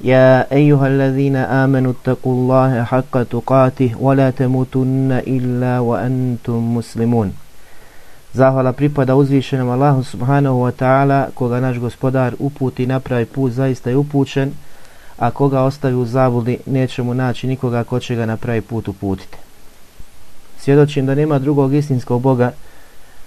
يا أيها الذين آمنوا اتقوا الله حق تقاته ولا تموتن إلا وأنتم مسلمون Zahvala pripada uzvišenom Allahu subhanahu wa ta'ala koga naš gospodar uputi na pravi put zaista je upućen a koga ostavi u zavudi neće mu naći nikoga ko će ga na pravi put uputiti. Svjedočim da nema drugog istinskog Boga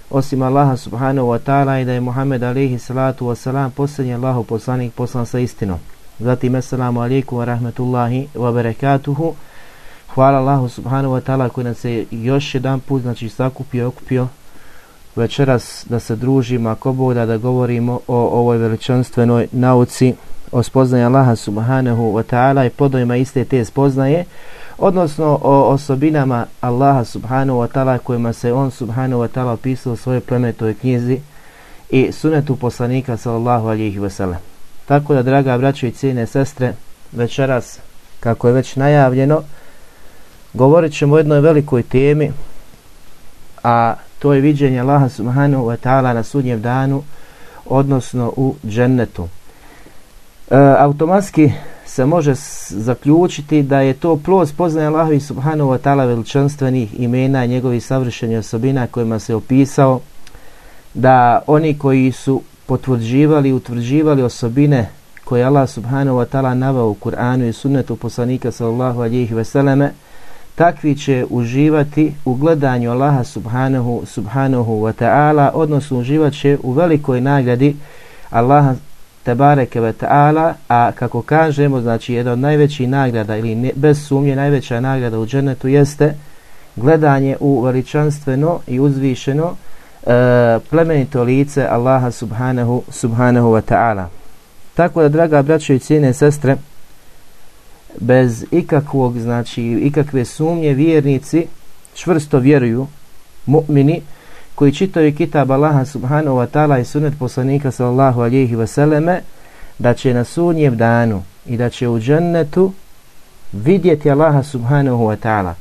osim Allaha subhanahu wa ta'ala i da je Muhammed alaihi salatu wa salam posljednji Allahu poslanik poslan sa istinom. Zatim, assalamu alaikum wa rahmetullahi wa barakatuhu. Hvala Allahu subhanahu wa ta'ala koji nas je još jedan put, znači sakupio, okupio večeras da se družimo, ako boda da govorimo o ovoj veličanstvenoj nauci, o spoznaju Allaha subhanahu wa ta'ala i plodovima iste te spoznaje, odnosno o osobinama Allaha subhanahu wa ta'ala kojima se on subhanahu wa ta'ala opisao u svojoj plemetoj knjizi i sunetu poslanika sallallahu alihi wasallam. Tako da, draga braćo i cijene sestre, večeras, kako je već najavljeno, govorit ćemo o jednoj velikoj temi, a to je viđenje Allaha subhanahu wa ta'ala na sudnjem danu, odnosno u džennetu. E, automatski se može zaključiti da je to plod spoznaje Allahovi subhanahu wa ta'ala veličanstvenih imena i njegovih savršenih osobina kojima se opisao da oni koji su potvrđivali i utvrđivali osobine koje Allah subhanahu wa ta'ala navao u Kur'anu i sunnetu poslanika sallallahu alihi veseleme, takvi će uživati u gledanju Allaha subhanahu, subhanahu wa ta'ala, odnosno uživat će u velikoj nagradi Allaha tebareke wa ta'ala, a kako kažemo, znači jedna od najvećih nagrada ili ne, bez sumnje najveća nagrada u džennetu jeste gledanje u veličanstveno i uzvišeno e, plemenito lice Allaha subhanahu, subhanahu wa ta'ala. Tako da, draga braćo i cijene sestre, bez ikakvog, znači, ikakve sumnje, vjernici čvrsto vjeruju, mu'mini, koji čitaju kitab Allaha subhanahu wa ta'ala i sunet poslanika sallallahu alihi vseleme, da će na sunjev danu i da će u džennetu vidjeti Allaha subhanahu wa ta'ala.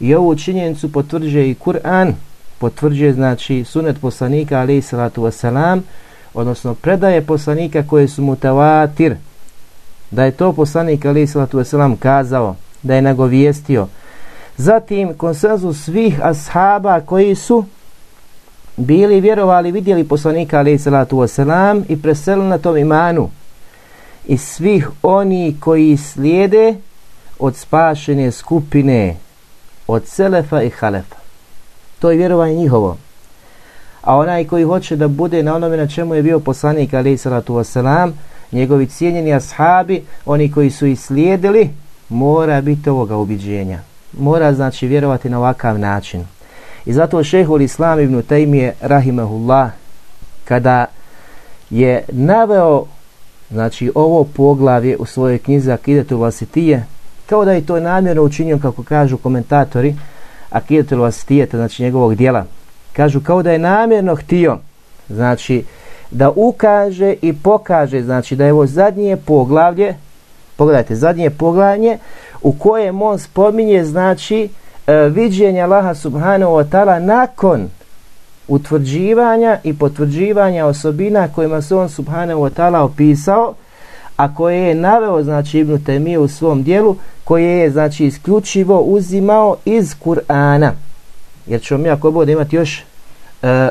I ovu činjenicu potvrđuje i Kur'an, potvrđuje znači sunet poslanika alaihi salatu wasalam, odnosno predaje poslanika koje su mutawatir, da je to poslanik alaihi salatu wasalam kazao, da je nagovijestio. Zatim konsenzus svih ashaba koji su bili vjerovali, vidjeli poslanika alaihi salatu wasalam i preselili na tom imanu. I svih oni koji slijede od spašene skupine, od selefa i halefa to je vjerovanje njihovo. A onaj koji hoće da bude na onome na čemu je bio poslanik alaih salatu wasalam, njegovi cijenjeni ashabi, oni koji su ih slijedili, mora biti ovoga ubiđenja. Mora znači vjerovati na ovakav način. I zato šehol Islam ibn Taymiye rahimahullah kada je naveo znači ovo poglavlje u svojoj knjizi Akidetu Vasitije kao da je to namjerno učinio kako kažu komentatori akidetul vasitijeta, znači njegovog dijela. Kažu kao da je namjerno htio, znači da ukaže i pokaže, znači da je ovo zadnje poglavlje, pogledajte, zadnje poglavlje u kojem on spominje, znači, e, viđenja Allaha subhanahu wa ta'ala nakon utvrđivanja i potvrđivanja osobina kojima se on subhanahu wa ta'ala opisao, a koje je naveo, znači, Ibn Temije u svom dijelu, koje je znači isključivo uzimao iz Kur'ana. Jer ćemo mi ako bude imati još e,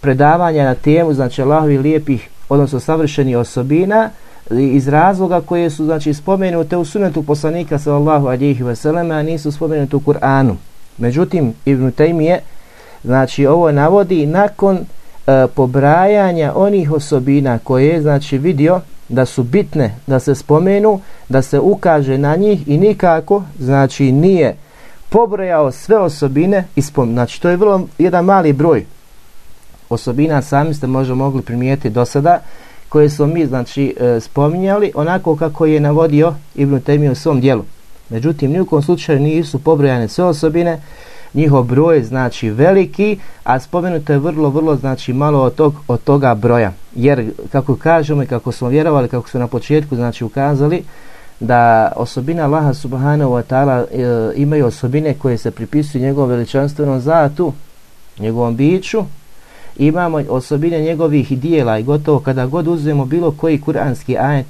predavanja na temu znači Allahovi lijepih odnosno savršenih osobina iz razloga koje su znači spomenute u sunetu poslanika sallallahu alejhi ve selleme a nisu spomenute u Kur'anu. Međutim Ibn Taymije znači ovo navodi nakon e, pobrajanja onih osobina koje je znači vidio da su bitne da se spomenu, da se ukaže na njih i nikako, znači nije pobrojao sve osobine i spom... Znači to je vrlo jedan mali broj osobina, sami ste možda mogli primijeti do sada, koje smo mi znači e, spominjali onako kako je navodio Ibn Taymi u svom dijelu. Međutim, nijukom slučaju nisu pobrojane sve osobine, njihov broj znači veliki, a spomenuto je vrlo, vrlo znači malo od, tog, od toga broja. Jer kako kažemo i kako smo vjerovali, kako smo na početku znači ukazali, da osobina Allaha subhanahu wa ta'ala e, imaju osobine koje se pripisuju njegovom veličanstvenom zatu, njegovom biću, imamo osobine njegovih dijela i gotovo kada god uzmemo bilo koji kuranski ajet,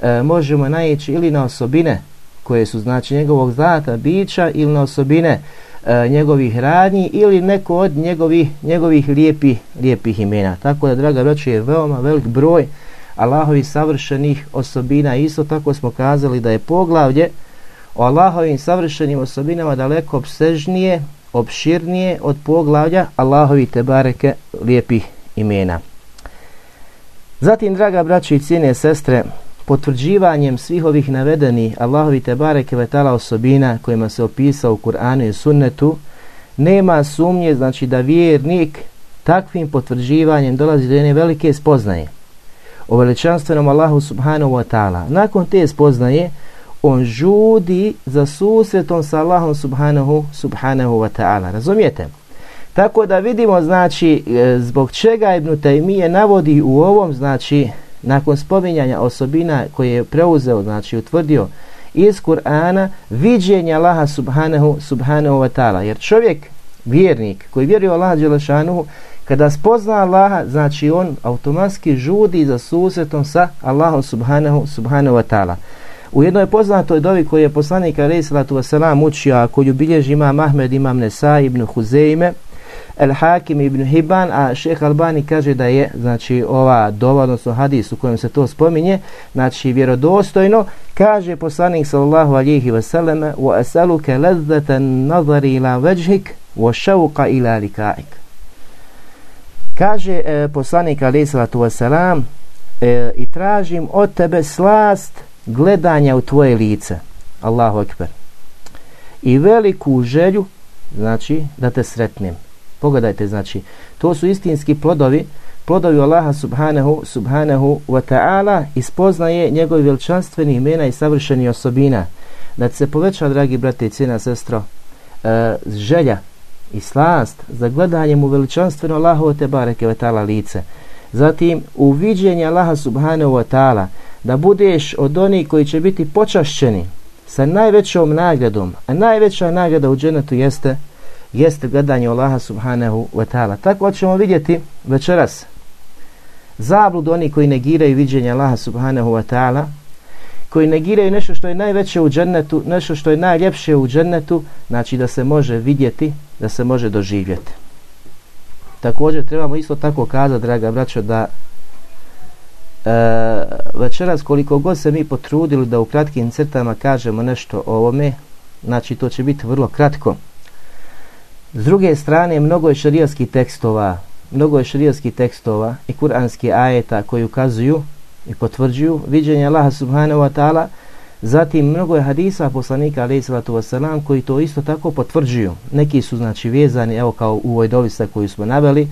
e, možemo naići ili na osobine koje su znači njegovog zata, bića ili na osobine e, njegovih radnji ili neko od njegovih, njegovih lijepih, lijepih imena. Tako da, draga braća, je veoma velik broj Allahovi savršenih osobina. Isto tako smo kazali da je poglavlje o Allahovim savršenim osobinama daleko obsežnije, opširnije od poglavlja Allahovi tebareke lijepih imena. Zatim, draga braći i cijene sestre, potvrđivanjem svih ovih navedenih Allahovi tebareke vetala osobina kojima se opisao u Kur'anu i Sunnetu, nema sumnje znači da vjernik takvim potvrđivanjem dolazi do jedne velike spoznaje o veličanstvenom Allahu subhanahu wa ta'ala. Nakon te spoznaje, on žudi za susretom sa Allahom subhanahu, subhanahu wa ta'ala. Razumijete? Tako da vidimo, znači, e, zbog čega Ibn Taymije navodi u ovom, znači, nakon spominjanja osobina koje je preuzeo, znači, utvrdio iz Kur'ana, viđenja Allaha subhanahu, subhanahu wa ta'ala. Jer čovjek, vjernik, koji vjeruje Allaha Đelešanuhu, Kada spozna Allaha, znači on automatski žudi za susretom sa Allahom subhanahu, subhanahu wa ta'ala. U jednoj poznatoj dovi koji je poslanik alaih salatu wasalam učio, a koju bilježi imam Ahmed, imam Nesa ibn Huzeime, El Hakim ibn Hiban, a šeh Albani kaže da je, znači ova dova, odnosno hadis u kojem se to spominje, znači vjerodostojno, kaže poslanik sallallahu alihi wasallam, wa asaluke lezzatan nazari ila veđhik, wa šauka ila likaik. Kaže e, poslanik alihi sallatu wasalam e, eh, i tražim od tebe slast gledanja u tvoje lice. Allahu ekber. I veliku želju, znači, da te sretnem. Pogledajte, znači, to su istinski plodovi, plodovi Allaha subhanahu, subhanahu wa ta'ala ispoznaje njegovi veličanstveni imena i savršeni osobina. Da se poveća, dragi brate i cijena sestro, e, želja i slast za gledanjem u veličanstveno Allahovo te bareke vetala lice. Zatim uviđenje Allaha subhanahu wa ta'ala da budeš od onih koji će biti počašćeni sa najvećom nagradom, a najveća nagrada u dženetu jeste jeste gledanje Allaha subhanahu wa ta'ala. Tako ćemo vidjeti večeras zablud oni koji negiraju viđenje Allaha subhanahu wa ta'ala koji negiraju nešto što je najveće u džennetu, nešto što je najljepše u džennetu, znači da se može vidjeti, da se može doživjeti. Također trebamo isto tako kazati, draga braćo, da e, večeras koliko god se mi potrudili da u kratkim crtama kažemo nešto o ovome, znači to će biti vrlo kratko. S druge strane, mnogo je šarijskih tekstova, mnogo je šarijskih tekstova i kuranskih ajeta koji ukazuju i potvrđuju viđenje Allaha subhanahu wa ta'ala. Zatim mnogo je hadisa poslanika alaihi salatu wasalam koji to isto tako potvrđuju. Neki su znači vezani evo kao u ovoj dovisa koju smo naveli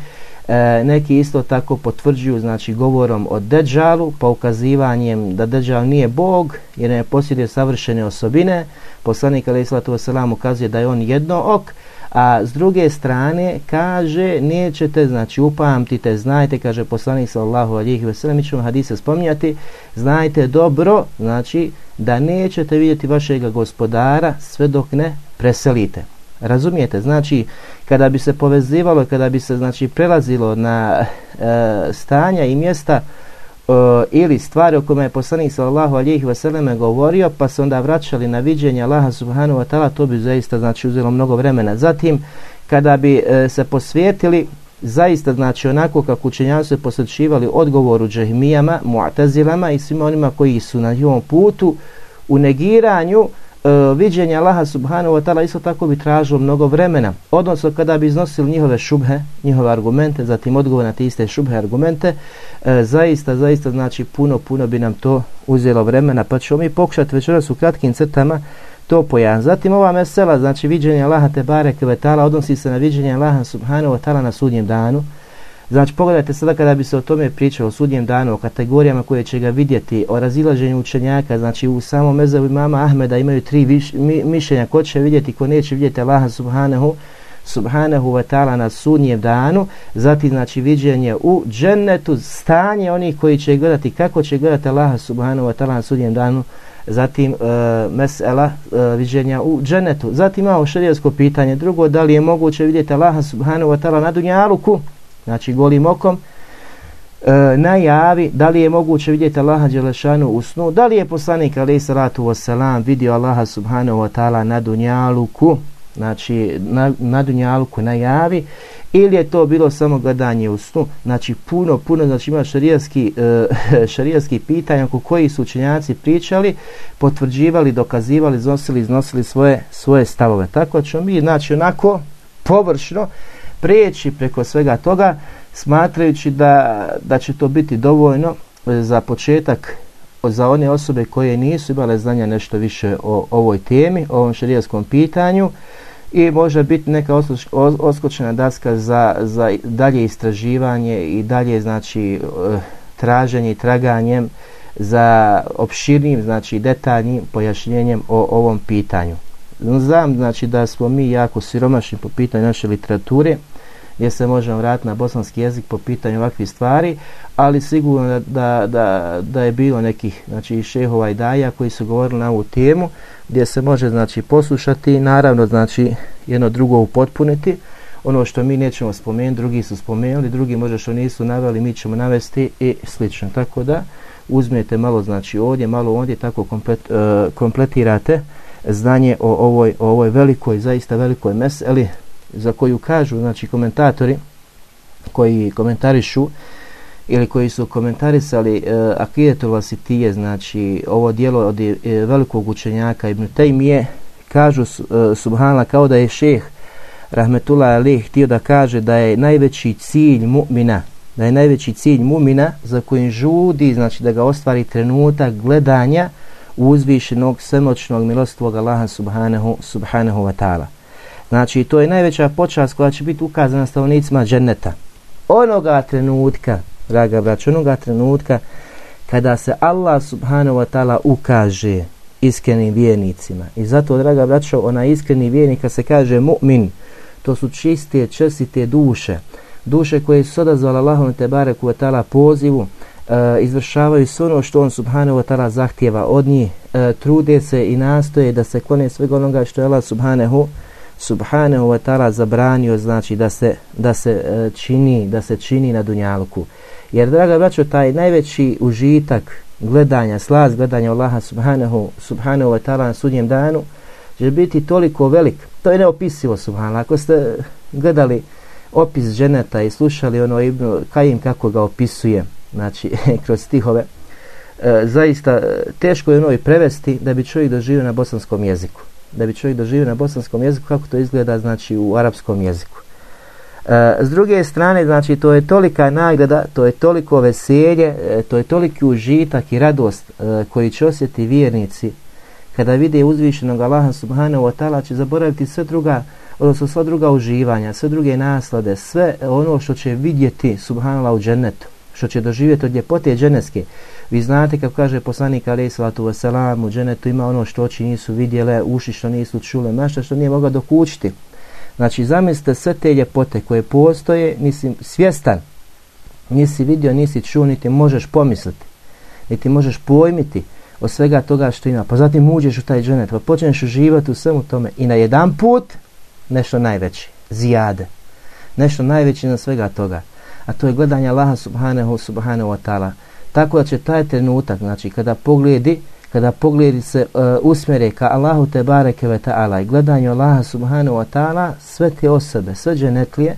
e, neki isto tako potvrđuju znači govorom o Deđalu pa ukazivanjem da Deđal nije Bog jer ne posjeduje savršene osobine. Poslanik alaihi salatu wasalam ukazuje da je on jedno ok a s druge strane kaže nećete znači upamtite znajte kaže poslanik sallallahu alejhi ve sellem mi ćemo hadise spominjati znajte dobro znači da nećete vidjeti vašeg gospodara sve dok ne preselite. Razumijete? Znači kada bi se povezivalo kada bi se znači prelazilo na e, stanja i mjesta uh, ili stvari o kojima je poslanik sallallahu alejhi ve selleme govorio pa se onda vraćali na viđenje Allaha subhanahu wa taala to bi zaista znači uzelo mnogo vremena. Zatim kada bi uh, se posvetili zaista znači onako kako učenjaci se posvećivali odgovoru džehmijama, mu'tazilama i svima onima koji su na njihovom putu u negiranju uh, viđenje Allaha subhanahu wa ta'ala isto tako bi tražilo mnogo vremena. Odnosno kada bi iznosili njihove šubhe, njihove argumente, zatim odgovor na te iste šubhe argumente, uh, zaista, zaista znači puno, puno bi nam to uzelo vremena. Pa ćemo mi pokušati večeras u kratkim crtama to pojan. Zatim ova mesela, znači viđenje Allaha te bareke ve ta'ala odnosi se na viđenje Allaha subhanahu wa ta'ala na sudnjem danu. Znači, pogledajte sada kada bi se o tome pričao, o sudnjem danu, o kategorijama koje će ga vidjeti, o razilaženju učenjaka, znači u samom mezavu imama Ahmeda imaju tri viš, mi, mišljenja, ko će vidjeti, ko neće vidjeti Allaha subhanahu subhanahu wa ta'ala na sudnjem danu, zatim znači viđenje u džennetu, stanje onih koji će gledati, kako će gledati Allaha subhanahu wa ta'ala na sudnjem danu, zatim e, mesela e, viđenja u džennetu. Zatim imamo šerijsko pitanje, drugo, da li je moguće vidjeti Allaha subhanahu wa ta'ala na dunjaluku, znači golim okom, e, najavi da li je moguće vidjeti Allaha Đelešanu u snu, da li je poslanik alaih salatu wasalam vidio Allaha subhanahu wa ta'ala na dunjaluku, znači na, na dunjaluku najavi, ili je to bilo samo gledanje u snu, znači puno, puno, znači ima šarijaski, e, šarijaski pitanja oko koji su učenjaci pričali, potvrđivali, dokazivali, iznosili, iznosili svoje, svoje stavove. Tako ćemo mi, znači onako, površno, preći preko svega toga, smatrajući da, da će to biti dovoljno e, za početak za one osobe koje nisu imale znanja nešto više o ovoj temi, o ovom šarijaskom pitanju i može biti neka oskočena daska za, za dalje istraživanje i dalje znači e, traženje i traganjem za opširnim, znači detaljnim pojašnjenjem o ovom pitanju. Znam znači da smo mi jako siromašni po pitanju naše literature, gdje se možemo vratiti na bosanski jezik po pitanju ovakvih stvari, ali sigurno da, da, da da je bilo nekih znači, šehova i daja koji su govorili na ovu temu, gdje se može znači poslušati i naravno znači jedno drugo upotpuniti. Ono što mi nećemo spomenuti, drugi su spomenuli, drugi možda što nisu naveli, mi ćemo navesti i slično. Tako da uzmete malo znači ovdje, malo ovdje, tako komplet, uh, kompletirate znanje o ovoj, o ovoj velikoj, zaista velikoj meseli, za koju kažu znači komentatori koji komentarišu ili koji su komentarisali e, akidetul vasitije znači ovo dijelo od e, velikog učenjaka Ibn Taymije kažu e, subhanallah kao da je šeh rahmetullah Ali htio da kaže da je najveći cilj mu'mina da je najveći cilj mu'mina za kojim žudi znači da ga ostvari trenutak gledanja uzvišenog svemoćnog milostvog Allaha subhanahu subhanahu wa ta'ala. Znači, to je najveća počast koja će biti ukazana stavnicima dženneta. Onoga trenutka, draga braća, onoga trenutka kada se Allah subhanahu wa ta'ala ukaže iskrenim vjernicima. I zato, draga braćo, ona iskreni vjernika se kaže mu'min. To su čiste, čestite duše. Duše koje su odazvali Allahom te bareku wa ta'ala pozivu, e, izvršavaju sve ono što on subhanahu wa ta'ala zahtjeva od njih, e, trude se i nastoje da se klone svega onoga što je Allah subhanahu subhanahu wa ta'ala zabranio znači da se da se e, čini da se čini na dunjalku jer draga braćo taj najveći užitak gledanja slaz gledanja Allaha subhanahu subhanahu wa ta'ala na sudnjem danu će biti toliko velik. To je neopisivo subhanallah. Ako ste gledali opis ženeta i slušali ono Ibn Kajim kako ga opisuje znači kroz stihove e, zaista e, teško je ono i prevesti da bi čovjek doživio na bosanskom jeziku da bi čovjek doživio na bosanskom jeziku kako to izgleda znači u arapskom jeziku. E, s druge strane, znači to je tolika nagrada, to je toliko veselje, e, to je toliki užitak i radost e, koji će osjeti vjernici kada vide uzvišenog Allaha subhanahu wa ta'ala će zaboraviti sve druga odnosno sva druga uživanja, sve druge naslade, sve ono što će vidjeti subhanala u džennetu, što će doživjeti od ljepote dženevske, Vi znate kako kaže poslanik alaih Salatu wasalam, u dženetu ima ono što oči nisu vidjele, uši što nisu čule, mašta što nije mogla dokućiti. Znači zamislite sve te ljepote koje postoje, nisi svjestan, nisi vidio, nisi čuo, niti možeš pomisliti, niti možeš pojmiti od svega toga što ima. Pa zatim uđeš u taj dženet, pa počneš uživati u svemu tome i na jedan put nešto najveći, zijade. Nešto najveće na svega toga. A to je gledanje Allaha subhanahu subhanahu wa ta'ala tako da će taj trenutak, znači kada pogledi, kada pogledi se e, uh, usmere ka Allahu te bareke ve ta'ala i gledanju Allaha subhanahu wa ta'ala, sve te osobe, sve dženetlije,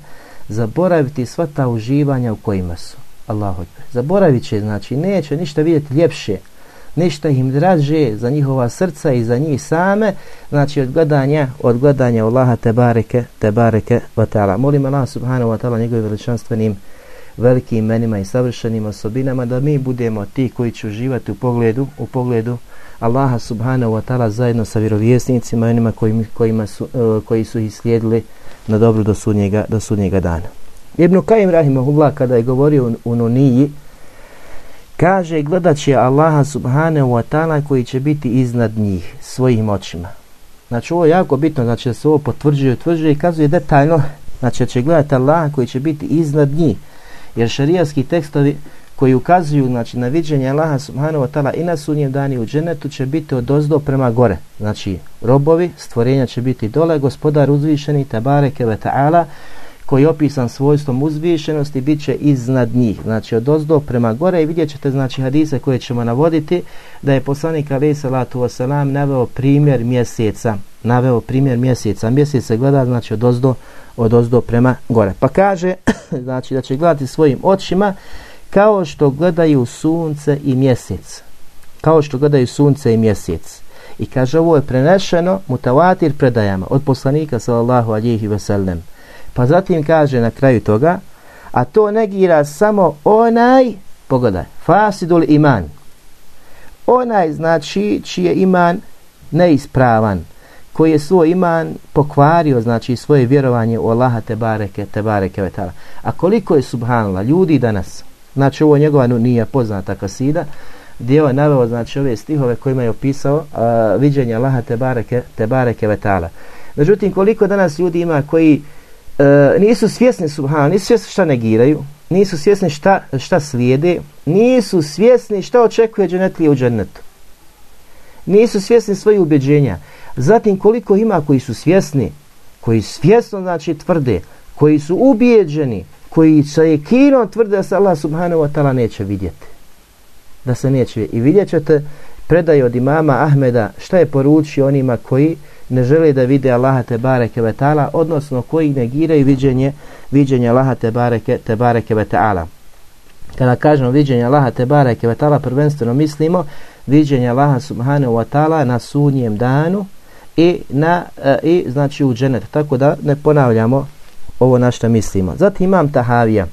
zaboraviti sva ta uživanja u kojima su. Allahu Zaboravit će, znači, neće ništa vidjeti ljepše, ništa im draže za njihova srca i za njih same, znači od gledanja, od gledanja Allaha te bareke, te bareke wa ta'ala. Molim Allah subhanahu wa ta'ala njegovim veličanstvenim velikim imenima i savršenim osobinama da mi budemo ti koji će uživati u pogledu u pogledu Allaha subhanahu wa ta'ala zajedno sa vjerovjesnicima i onima koji, kojima su, uh, koji su ih slijedili na dobro do sudnjega, do sudnjega dana. Ibn Kajim Rahimahullah kada je govorio u Nuniji kaže gledat će Allaha subhanahu wa ta'ala koji će biti iznad njih svojim očima. Znači ovo je jako bitno, znači da se ovo potvrđuje, utvrđuje i kazuje detaljno, znači da će gledati Allah koji će biti iznad njih. Jer šarijatski tekstovi koji ukazuju znači, na viđenje Allaha subhanahu wa ta'ala i na sunnjem dani u dženetu će biti od ozdo prema gore. Znači robovi, stvorenja će biti dole, gospodar uzvišeni, tabareke ve ta'ala, koji je opisan svojstvom uzvišenosti, bit će iznad njih. Znači od ozdo prema gore i vidjet ćete znači, hadise koje ćemo navoditi da je poslanik alaih salatu wasalam naveo primjer mjeseca. Naveo primjer mjeseca. Mjesec se gleda znači od ozdo, od ozdo prema gore. Pa kaže znači da će gledati svojim očima kao što gledaju sunce i mjesec. Kao što gledaju sunce i mjesec. I kaže ovo je prenešeno mutavatir predajama od poslanika sallallahu alihi wasallam. Pa zatim kaže na kraju toga, a to negira samo onaj, pogledaj, fasidul iman. Onaj znači čiji je iman neispravan, koji je svoj iman pokvario, znači svoje vjerovanje u Allaha te bareke, te bareke vetala. A koliko je subhanala ljudi danas, znači ovo njegova nije poznata kasida, gdje je naveo znači ove stihove kojima je opisao uh, viđenje Allaha te bareke, te bareke vetala. Međutim, koliko danas ljudi ima koji uh, nisu svjesni subhanala, nisu svjesni šta negiraju, nisu svjesni šta, šta slijede, nisu svjesni šta očekuje dženetlije u džennetu. Nisu svjesni svoje ubeđenja. Zatim koliko ima koji su svjesni, koji svjesno znači tvrde, koji su ubijeđeni, koji sa jekinom tvrde da se Allah subhanahu wa ta'ala neće vidjeti. Da se neće vidjeti. I vidjet ćete predaj od imama Ahmeda šta je poručio onima koji ne žele da vide Allaha te bareke ve taala odnosno koji negiraju viđenje viđenje Allaha te bareke te bareke ve taala kada kažemo viđenje Allaha te bareke ve taala prvenstveno mislimo viđenje Allaha subhanahu wa taala na sunnijem danu i na e, i znači u dženet tako da ne ponavljamo ovo na što mislimo. Zatim imam Tahavija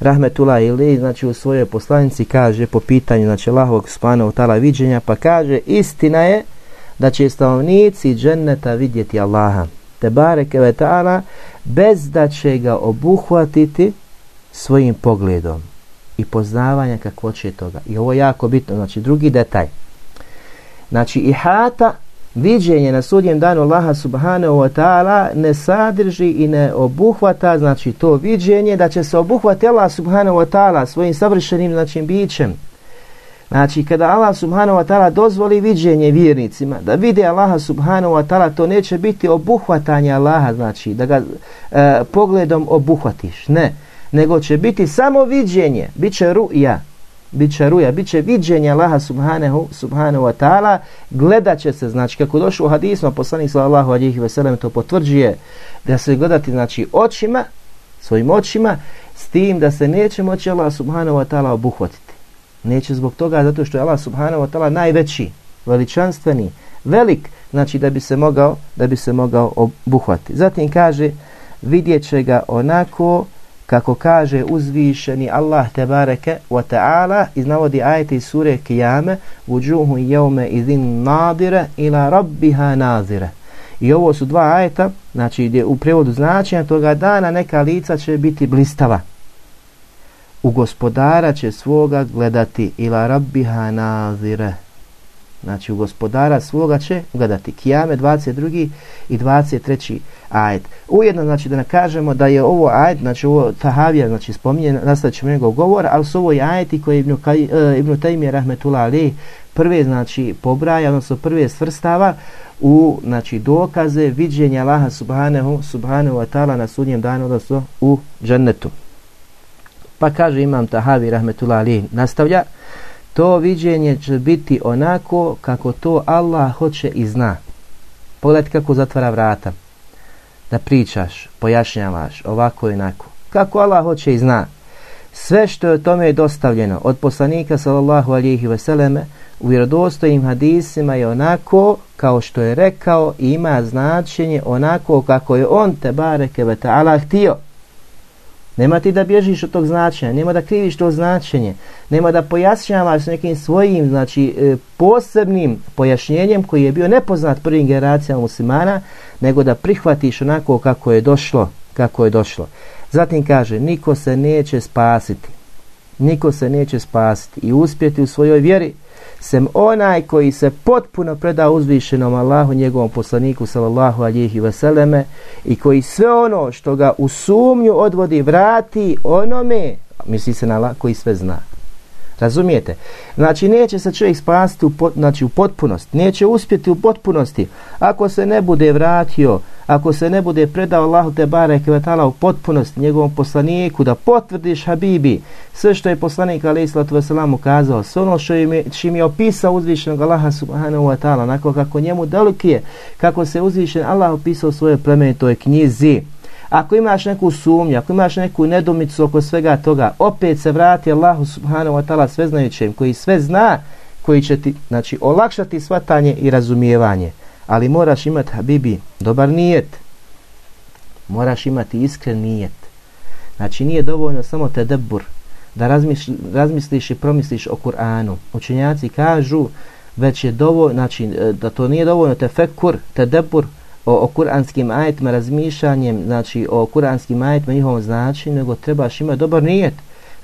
Rahmetullah ili znači u svojoj poslanici kaže po pitanju znači Allahovog spana tala viđenja pa kaže istina je da će stanovnici dženneta vidjeti Allaha te bareke ve ta'ala bez da će ga obuhvatiti svojim pogledom i poznavanja kakvo će toga. I ovo je jako bitno znači drugi detalj. Znači ihata viđenje na sudjem danu Allaha subhanahu wa ta'ala ne sadrži i ne obuhvata znači to viđenje da će se obuhvati Allah subhanahu wa ta'ala svojim savršenim znači bićem Znači, kada Allah subhanahu wa ta'ala dozvoli viđenje vjernicima, da vide Allaha subhanahu wa ta'ala, to neće biti obuhvatanje Allaha, znači, da ga e, pogledom obuhvatiš. Ne, nego će biti samo viđenje, bit će ruja, bit će ruja, bit će viđenje Allaha subhanahu, subhanahu wa ta'ala, gledat će se, znači, kako došlo u hadisma, poslanik sallallahu alihi veselem to potvrđuje, da se gledati, znači, očima, svojim očima, s tim da se neće moći Allah subhanahu wa ta'ala obuhvatiti. Neće zbog toga zato što je Allah subhanahu wa ta'ala najveći, veličanstveni, velik, znači da bi se mogao, da bi se mogao obuhvatiti. Zatim kaže, vidjet će ga onako kako kaže uzvišeni Allah tebareke wa ta'ala iz navodi ajete iz sure Kijame vujuhu jevme izin nadire ila rabbiha nazire. I ovo su dva ajeta, znači gdje u prevodu značenja toga dana neka lica će biti blistava u gospodara će svoga gledati ila rabbiha nazire znači u gospodara svoga će gledati kijame 22. i 23. ajet ujedno znači da nakažemo da je ovo ajet znači ovo tahavija znači spominje nastavit ćemo njegov govor ali su ovo i ajeti koje Ibn, Kaj, e, uh, Ibn Taymi rahmetullah ali prve znači pobraja odnosno prve svrstava u znači dokaze viđenja Allaha subhanahu subhanahu wa ta'ala na sudnjem danu odnosno u džennetu Pa kaže Imam Tahavi rahmetullah ali nastavlja to viđenje će biti onako kako to Allah hoće i zna. Pogledajte kako zatvara vrata. Da pričaš, pojašnjavaš ovako i onako. Kako Allah hoće i zna. Sve što je o tome dostavljeno od poslanika sallallahu alihi veseleme u vjerodostojnim hadisima je onako kao što je rekao i ima značenje onako kako je on te bareke ve ta'ala htio. Nema ti da bježiš od tog značenja, nema da kriviš to značenje, nema da pojašnjavaš nekim svojim, znači e, posebnim pojašnjenjem koji je bio nepoznat prvim generacijama muslimana, nego da prihvatiš onako kako je došlo, kako je došlo. Zatim kaže, niko se neće spasiti, niko se neće spasiti i uspjeti u svojoj vjeri, sem onaj koji se potpuno preda uzvišenom Allahu njegovom poslaniku sallallahu alihi veseleme i koji sve ono što ga u sumnju odvodi vrati onome misli se na Allah koji sve zna. Razumijete? Znači, neće se čovjek spasti u, pot, znači, u potpunost, neće uspjeti u potpunosti ako se ne bude vratio, ako se ne bude predao Allahu te bareke u potpunosti njegovom poslaniku, da potvrdiš Habibi sve što je poslanik alaih sallatu ukazao, sve ono što im je, čim je opisao uzvišenog Allaha subhanahu wa ta'ala, onako kako njemu dalukije, kako se uzvišen Allah opisao svoje plemenitoj knjizi, Ako imaš neku sumnju, ako imaš neku nedomicu oko svega toga, opet se vrati Allahu subhanahu wa ta'ala sveznajućem, koji sve zna, koji će ti znači, olakšati svatanje i razumijevanje. Ali moraš imati, Habibi, dobar nijet. Moraš imati iskren nijet. Znači nije dovoljno samo tedebur, da razmisli, razmisliš i promisliš o Kur'anu. Učenjaci kažu već je dovoljno, znači e, da to nije dovoljno tefekur, tedebur, o, o kuranskim ajetima, razmišljanjem, znači o kuranskim ajetima, njihovom značenju, nego trebaš imati dobar nijet.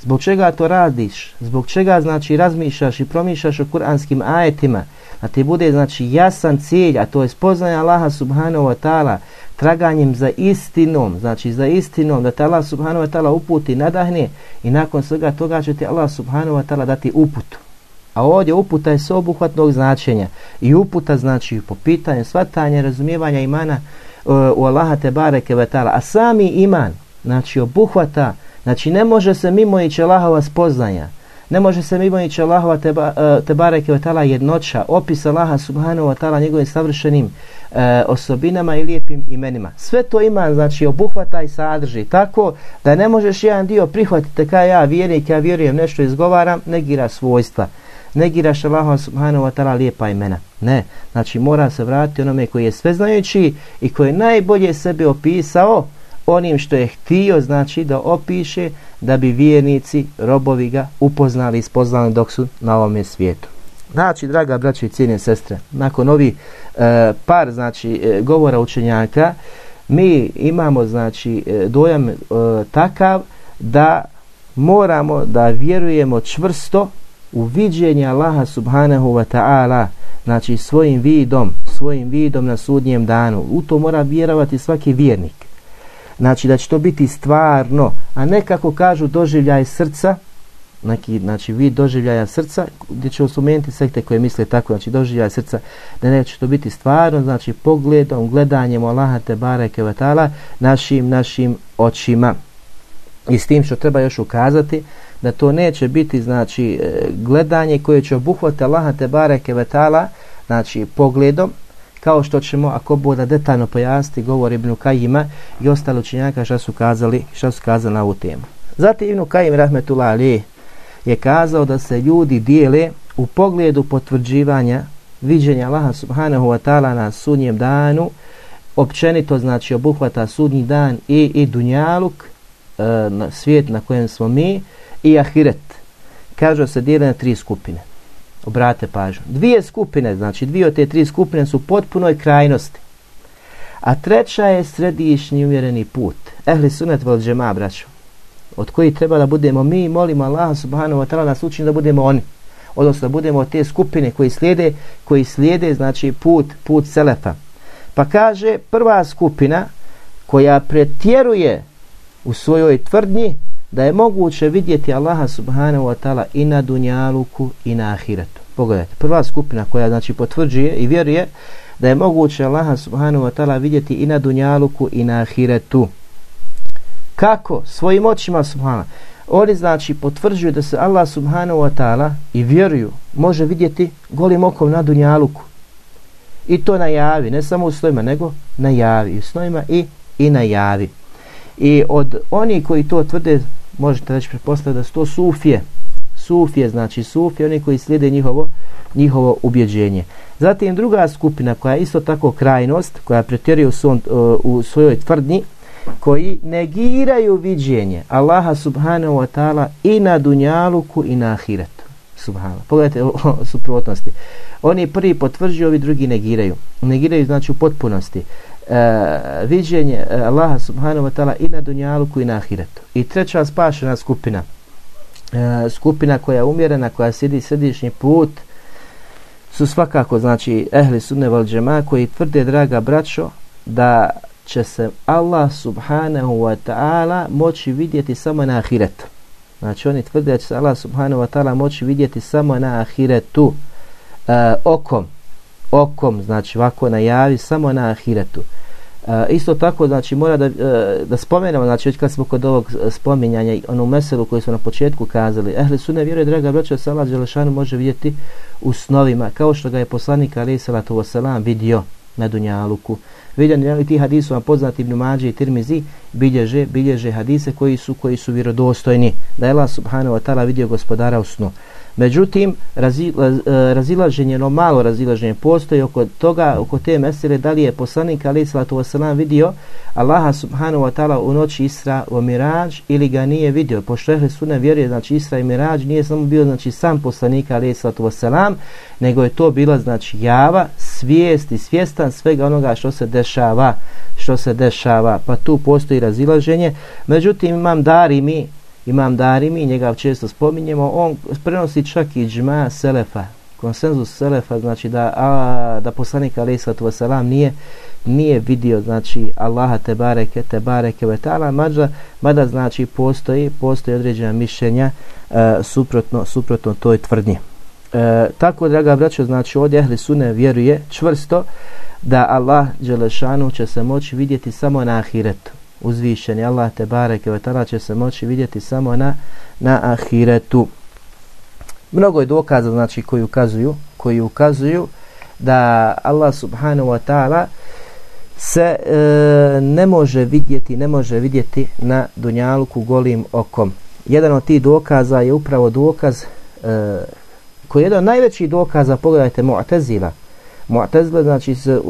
Zbog čega to radiš? Zbog čega znači razmišljaš i promišljaš o kuranskim ajetima? A ti bude znači jasan cilj, a to je spoznaje Allaha subhanahu wa ta'ala, traganjem za istinom, znači za istinom, da te Allah subhanahu wa ta'ala uputi, nadahne i nakon svega toga će ti Allah subhanahu wa ta'ala dati uputu. A ovdje uputa je sveobuhvatnog značenja. I uputa znači po pitanju svatanja, razumijevanja imana uh, u Allaha te bareke vetala. A sami iman, znači obuhvata, znači ne može se mimo ići Allahova spoznanja. Ne može se mimo ići Allahova te, uh, te bareke vetala jednoća, opis Allaha subhanahu wa ta'ala njegovim savršenim e, osobinama i lijepim imenima. Sve to iman, znači obuhvata i sadrži. Tako da ne možeš jedan dio prihvatiti kao ja vjernik, ja vjerujem nešto izgovaram, negira svojstva negiraš Allaha subhanahu wa ta'ala lijepa imena. Ne, znači mora se vratiti onome koji je sveznajući i koji je najbolje sebe opisao onim što je htio znači da opiše da bi vjernici, robovi ga upoznali i spoznali dok su na ovome svijetu. Znači, draga braće i cijene sestre, nakon ovi e, par znači e, govora učenjaka, mi imamo znači e, dojam e, takav da moramo da vjerujemo čvrsto u viđenje Allaha subhanahu wa ta'ala znači svojim vidom svojim vidom na sudnjem danu. U to mora vjerovati svaki vjernik. Znači da će to biti stvarno a ne kako kažu doživljaj srca neki, znači vid doživljaja srca gdje će osumijenti sekte koje misle tako znači doživljaj srca da neće to biti stvarno znači pogledom, gledanjem Allaha te bareke wa ta'ala našim, našim očima. I s tim što treba još ukazati da to neće biti znači e, gledanje koje će obuhvati Allaha te bareke vetala znači pogledom kao što ćemo ako bude detaljno pojasniti govor Ibn Kajima i ostali učenjaka šta su kazali šta su kazali na ovu temu. Zatim Ibn Kajim rahmetullah ali je kazao da se ljudi dijele u pogledu potvrđivanja viđenja Allaha subhanahu wa ta'ala na sudnjem danu općenito znači obuhvata sudnji dan i, i dunjaluk e, na svijet na kojem smo mi i ahiret. Kažu se dijele na tri skupine. Obrate pažnju. Dvije skupine, znači dvije od te tri skupine su potpunoj krajnosti. A treća je središnji umjereni put. Ehli sunet vel džema, braćo. Od koji treba da budemo mi, molimo Allah subhanahu wa ta'ala nas učini da budemo oni. Odnosno da budemo te skupine koji slijede, koji slijede, znači put, put selefa. Pa kaže prva skupina koja pretjeruje u svojoj tvrdnji da je moguće vidjeti Allaha subhanahu wa ta'ala i na dunjaluku i na ahiretu. Pogledajte, prva skupina koja znači potvrđuje i vjeruje da je moguće Allaha subhanahu wa ta'ala vidjeti i na dunjaluku i na ahiretu. Kako? Svojim očima subhanahu. Oni znači potvrđuju da se Allah subhanahu wa ta'ala i vjeruju može vidjeti golim okom na dunjaluku. I to na javi, ne samo u snovima, nego na javi. U snovima i, i na javi. I od oni koji to tvrde možete reći pretpostaviti da su to sufije. Sufije, znači sufije, oni koji slijede njihovo, njihovo ubjeđenje. Zatim druga skupina koja je isto tako krajnost, koja pretjeruje u, svom, e, u svojoj tvrdnji, koji negiraju viđenje Allaha subhanahu wa ta'ala i na dunjaluku i na ahiretu. Subhanahu. Pogledajte o, o suprotnosti. Oni prvi potvrđuju, ovi drugi negiraju. Negiraju znači u potpunosti E, viđenje e, Allaha subhanahu wa ta'ala i na dunjaluku i na ahiretu. I treća spašena skupina, e, skupina koja je umjerena, koja sidi središnji put, su svakako znači ehli sunne val džema koji tvrde draga braćo da će se Allah subhanahu wa ta'ala moći vidjeti samo na ahiretu. Znači oni tvrde da će se Allah subhanahu wa ta'ala moći vidjeti samo na ahiretu e, okom. Okom, znači ovako najavi samo na ahiretu. E, isto tako, znači mora da, e, da spomenemo, znači već kad smo kod ovog e, spominjanja onu meselu koju smo na početku kazali, ehli sunne vjeruje, draga braća, da se Allah Đelešanu može vidjeti u snovima, kao što ga je poslanik Ali Salatu Vosalam vidio na Dunjaluku. Vidio ti hadisu vam poznati Ibn Mađe i Tirmizi bilježe, bilježe hadise koji su koji su vjerodostojni da je Allah subhanahu wa ta'ala vidio gospodara u snu. Međutim, razila, e, razilaženje, no malo razilaženje postoji oko toga, oko te mesele, da li je poslanik Ali Salatu Wasalam vidio Allaha subhanahu wa ta'ala u noći Isra u Mirađ ili ga nije vidio. Pošto je Sunne vjeruje, znači Isra i Mirađ nije samo bio znači sam poslanik Ali Salatu Wasalam, nego je to bila znači java, svijest i svjestan svega onoga što se dešava što se dešava, pa tu postoji razilaženje. Međutim, imam dari mi, imam Darimi, njega često spominjemo, on prenosi čak i džma Selefa, konsenzus Selefa, znači da, a, da poslanik alaih sallatu wasalam nije, nije vidio, znači Allaha te bareke, te bareke vetala, mada, mada znači postoji, postoji određena mišljenja e, suprotno, suprotno toj tvrdnji. E, tako, draga braćo, znači ovdje Ehli Sune vjeruje čvrsto da Allah Đelešanu će se moći vidjeti samo na ahiretu uzvišeni Allah te bareke ve taala će se moći vidjeti samo na na ahiretu. Mnogo je dokaza znači koji ukazuju, koji ukazuju da Allah subhanahu wa taala se e, ne može vidjeti, ne može vidjeti na dunjaluku golim okom. Jedan od tih dokaza je upravo dokaz e, koji je jedan od najvećih dokaza, pogledajte Mu'tazila. Znači se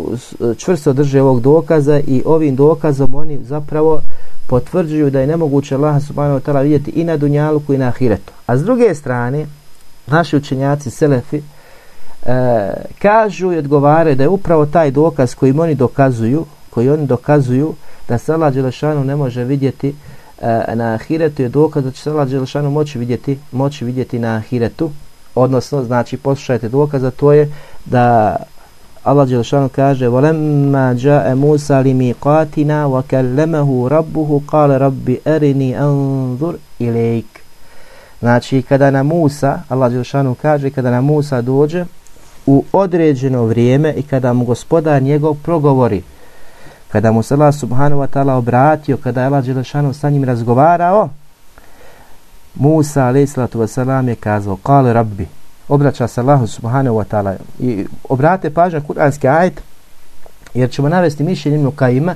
čvrsto drže ovog dokaza i ovim dokazom oni zapravo potvrđuju da je nemoguće Allah subhanahu wa ta'ala vidjeti i na dunjaluku i na ahiretu. A s druge strane, naši učenjaci Selefi e, kažu i odgovaraju da je upravo taj dokaz koji oni dokazuju, koji oni dokazuju da se Allah Đelešanu ne može vidjeti e, na ahiretu je dokaz da će se Allah Đelešanu moći vidjeti, moći vidjeti na ahiretu. Odnosno, znači, poslušajte dokaza, to je da Allah Đelšanu kaže وَلَمَّا جَاءَ مُوسَى لِمِيقَاتِنَا وَكَلَّمَهُ رَبُّهُ قَالَ رَبِّ أَرِنِي أَنظُرْ إِلَيْكَ Znači, kada na Musa, Allah Đelšanu kaže, kada na Musa dođe u određeno vrijeme i kada mu gospodar njegov progovori, kada mu se Allah subhanahu wa ta'ala obratio, kada je Allah Đelšanu sa njim razgovarao, Musa, alaih salatu wasalam, je kazao, قَالَ رَبِّ obraća se Allahu subhanahu wa ta'ala i obrate pažnju kuranski ajet jer ćemo navesti mišljenje Ibn Kajima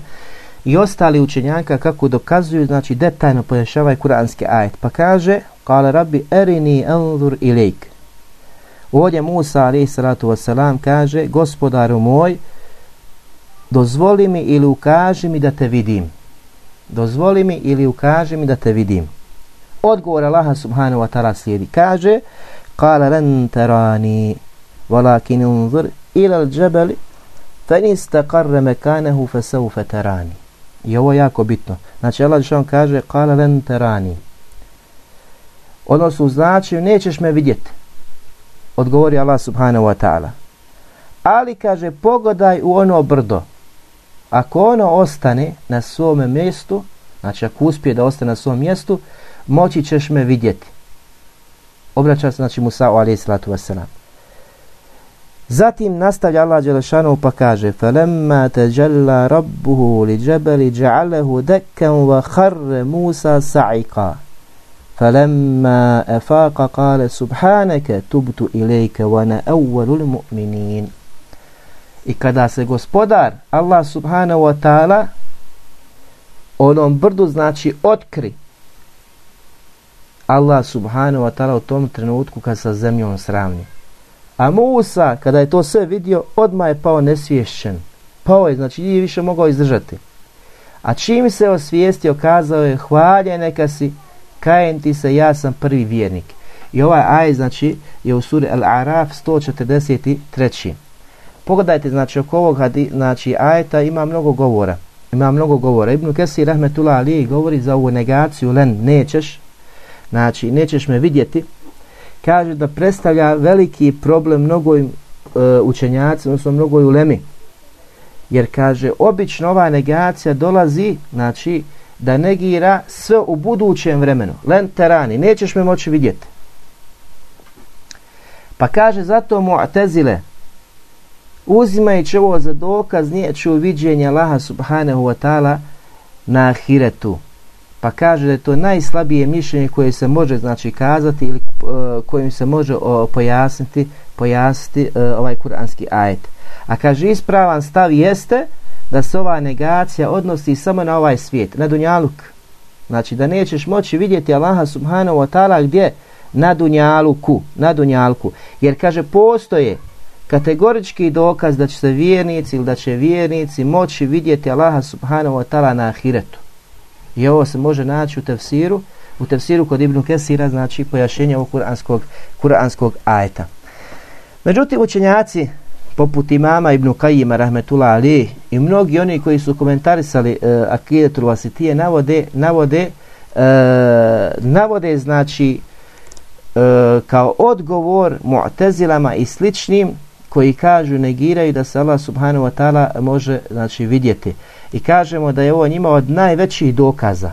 i ostali učenjaka kako dokazuju znači detaljno pojašavaju kuranski ajet. Pa kaže kale rabbi erini anzur ilajk ovdje Musa alaih salatu wasalam kaže gospodaru moj dozvoli mi ili ukaži mi da te vidim. Dozvoli mi ili ukaži mi da te vidim. Odgovor Allaha subhanahu wa ta'ala slijedi. Kaže قال لن تراني ولكن انظر إلى الجبل فإن استقر مكانه فسوف تراني I ovo je jako bitno. Znači Allah što on kaže Kala len terani. Odnosno znači nećeš me vidjeti. Odgovori Allah subhanahu wa ta'ala. Ali kaže pogodaj u ono brdo. Ako ono ostane na svom mjestu, znači ako uspije da ostane na svom mjestu, moći ćeš me vidjeti obraća se znači Musa alejhi salatu wasalam. Zatim nastavlja Allah Đelešanu pa kaže: فَلَمَّا tajalla rabbuhu li جَعَلَهُ ja'alahu dakkan wa kharra Musa أَفَاقَ Falamma afaqa qala subhanaka tubtu أَوَّلُ wa ana awwalul mu'minin. I kada se gospodar Allah subhanahu wa ta'ala onom brdu znači otkri Allah subhanahu wa ta'ala u tom trenutku kad sa zemljom sravni. A Musa, kada je to sve vidio, odmah je pao nesvješćen. Pao je, znači nije više mogao izdržati. A čim se osvijestio, kazao je, hvalje neka si, kajem ti se, ja sam prvi vjernik. I ovaj aj, znači, je u suri Al-Araf 143. Pogledajte, znači, oko ovog znači, ajeta ima mnogo govora. Ima mnogo govora. Ibn Kesir Rahmetullah Ali govori za ovu negaciju, len, nećeš, znači nećeš me vidjeti, kaže da predstavlja veliki problem mnogoj e, učenjaci, odnosno mnogoj ulemi. Jer kaže, obično ova negacija dolazi, znači, da negira sve u budućem vremenu. Len terani, nećeš me moći vidjeti. Pa kaže, zato mu'tezile, uzimajući ovo za dokaz, nije ću viđenje Allaha subhanahu wa ta'ala na ahiretu. Pa kaže da je to najslabije mišljenje koje se može znači kazati ili uh, kojim se može uh, pojasniti pojasniti uh, ovaj kuranski ajet. A kaže ispravan stav jeste da se ova negacija odnosi samo na ovaj svijet, na dunjaluk. Znači da nećeš moći vidjeti Allaha subhanahu wa ta'ala gdje? Na dunjaluku, na dunjalku. Jer kaže postoje kategorički dokaz da će se vjernici ili da će vjernici moći vidjeti Allaha subhanahu wa ta'ala na ahiretu. I ovo se može naći u tefsiru, u tefsiru kod Ibnu Kesira, znači pojašenje ovog kuranskog, kuranskog ajeta. Međutim, učenjaci poput imama Ibnu Kajima, rahmetullah ali, i mnogi oni koji su komentarisali e, uh, akidetu vasitije, navode, navode, uh, navode, znači, e, kao odgovor mu'tezilama i sličnim, koji kažu, negiraju da se Allah subhanahu wa ta'ala može, znači, vidjeti i kažemo da je ovo njima od najvećih dokaza.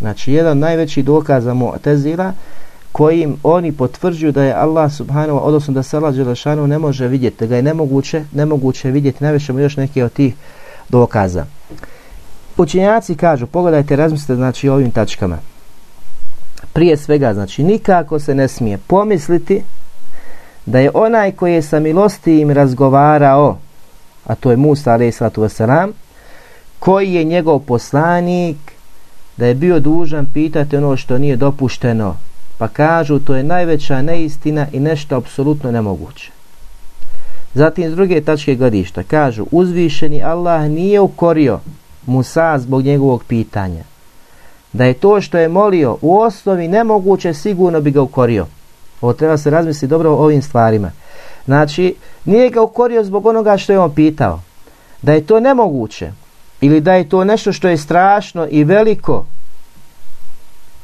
Znači, jedan najveći dokaza Mu'tezila kojim oni potvrđuju da je Allah subhanahu odnosno da se Allah Đelešanu ne može vidjeti, da ga je nemoguće, nemoguće vidjeti. Najvećemo još neke od tih dokaza. Učenjaci kažu, pogledajte, razmislite znači ovim tačkama. Prije svega, znači, nikako se ne smije pomisliti da je onaj koji je sa milosti im razgovarao, a to je Musa, alaih sallatu wasalam, koji je njegov poslanik da je bio dužan pitati ono što nije dopušteno. Pa kažu to je najveća neistina i nešto apsolutno nemoguće. Zatim s druge tačke gledišta kažu uzvišeni Allah nije ukorio Musa zbog njegovog pitanja. Da je to što je molio u osnovi nemoguće sigurno bi ga ukorio. Ovo treba se razmisliti dobro o ovim stvarima. Znači nije ga ukorio zbog onoga što je on pitao. Da je to nemoguće ili da je to nešto što je strašno i veliko.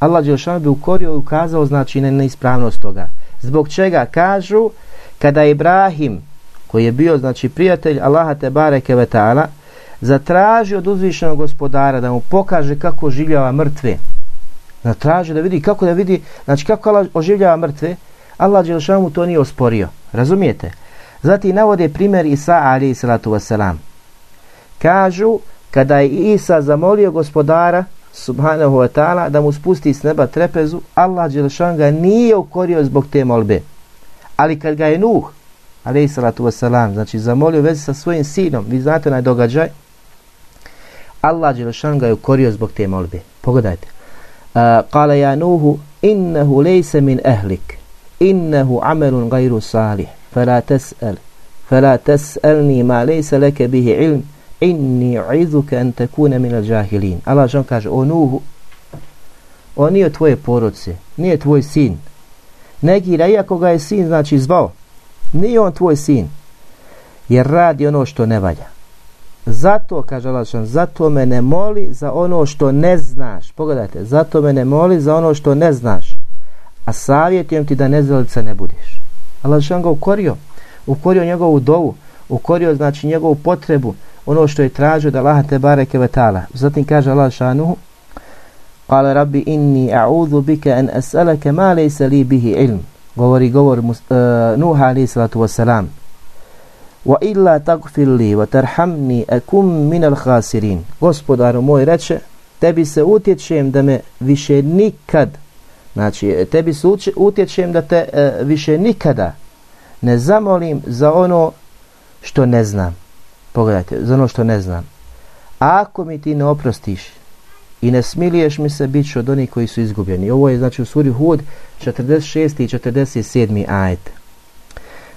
Allah Đelšanu bi ukorio i ukazao znači na neispravnost toga. Zbog čega? Kažu kada Ibrahim koji je bio znači prijatelj Allaha te bareke ve taala zatražio od uzvišenog gospodara da mu pokaže kako oživljava mrtve. Zatražio da vidi kako da vidi znači kako Allah oživljava mrtve Allah Đelšanu to nije osporio. Razumijete? Zatim navode primjer Isa alaihi salatu wasalam. Kažu kada je Isa zamolio gospodara subhanahu wa ta'ala da mu spusti s neba trepezu, Allah Đelšan ga nije ukorio zbog te molbe. Ali kad ga je Nuh, alaih wasalam, znači zamolio vezi sa svojim sinom, vi znate onaj događaj, Allah Đelšan ga je ukorio zbog te molbe. Pogledajte. Uh, kala ja Nuhu, innehu lejse min ehlik, innehu amelun gajru salih, fela tes'el, fela tes'elni ma lejse leke bihi ilm, inni u'izuka an takuna min al-jahilin. Allah žan kaže o Nuhu on nije tvoje porodce, nije tvoj sin. Negira, iako ga je sin, znači zvao, nije on tvoj sin, jer radi ono što ne valja. Zato, kaže Allah džon, zato me ne moli za ono što ne znaš. Pogledajte, zato me ne moli za ono što ne znaš. A savjetujem ti da nezvelica ne budiš. Allah žan ga ukorio, ukorio njegovu dovu, ukorio znači njegovu potrebu, ono što je tražio da Allah te bareke ve taala. Zatim kaže Allah šanuhu: "Qala rabbi inni a'udhu bika an as'alaka ma laysa li bihi ilm." Govori govor uh, e, Nuh alejhi salatu vesselam. Wa illa taghfir li wa tarhamni akum min al-khasirin. Gospodaru moj reče, tebi se utječem da me više nikad Znači, e, tebi se utječem da te uh, više nikada ne zamolim za ono što ne znam pogledajte, za ono što ne znam. Ako mi ti ne oprostiš i ne smiliješ mi se, bit od onih koji su izgubljeni. Ovo je znači u suri Hud 46. i 47. ajet.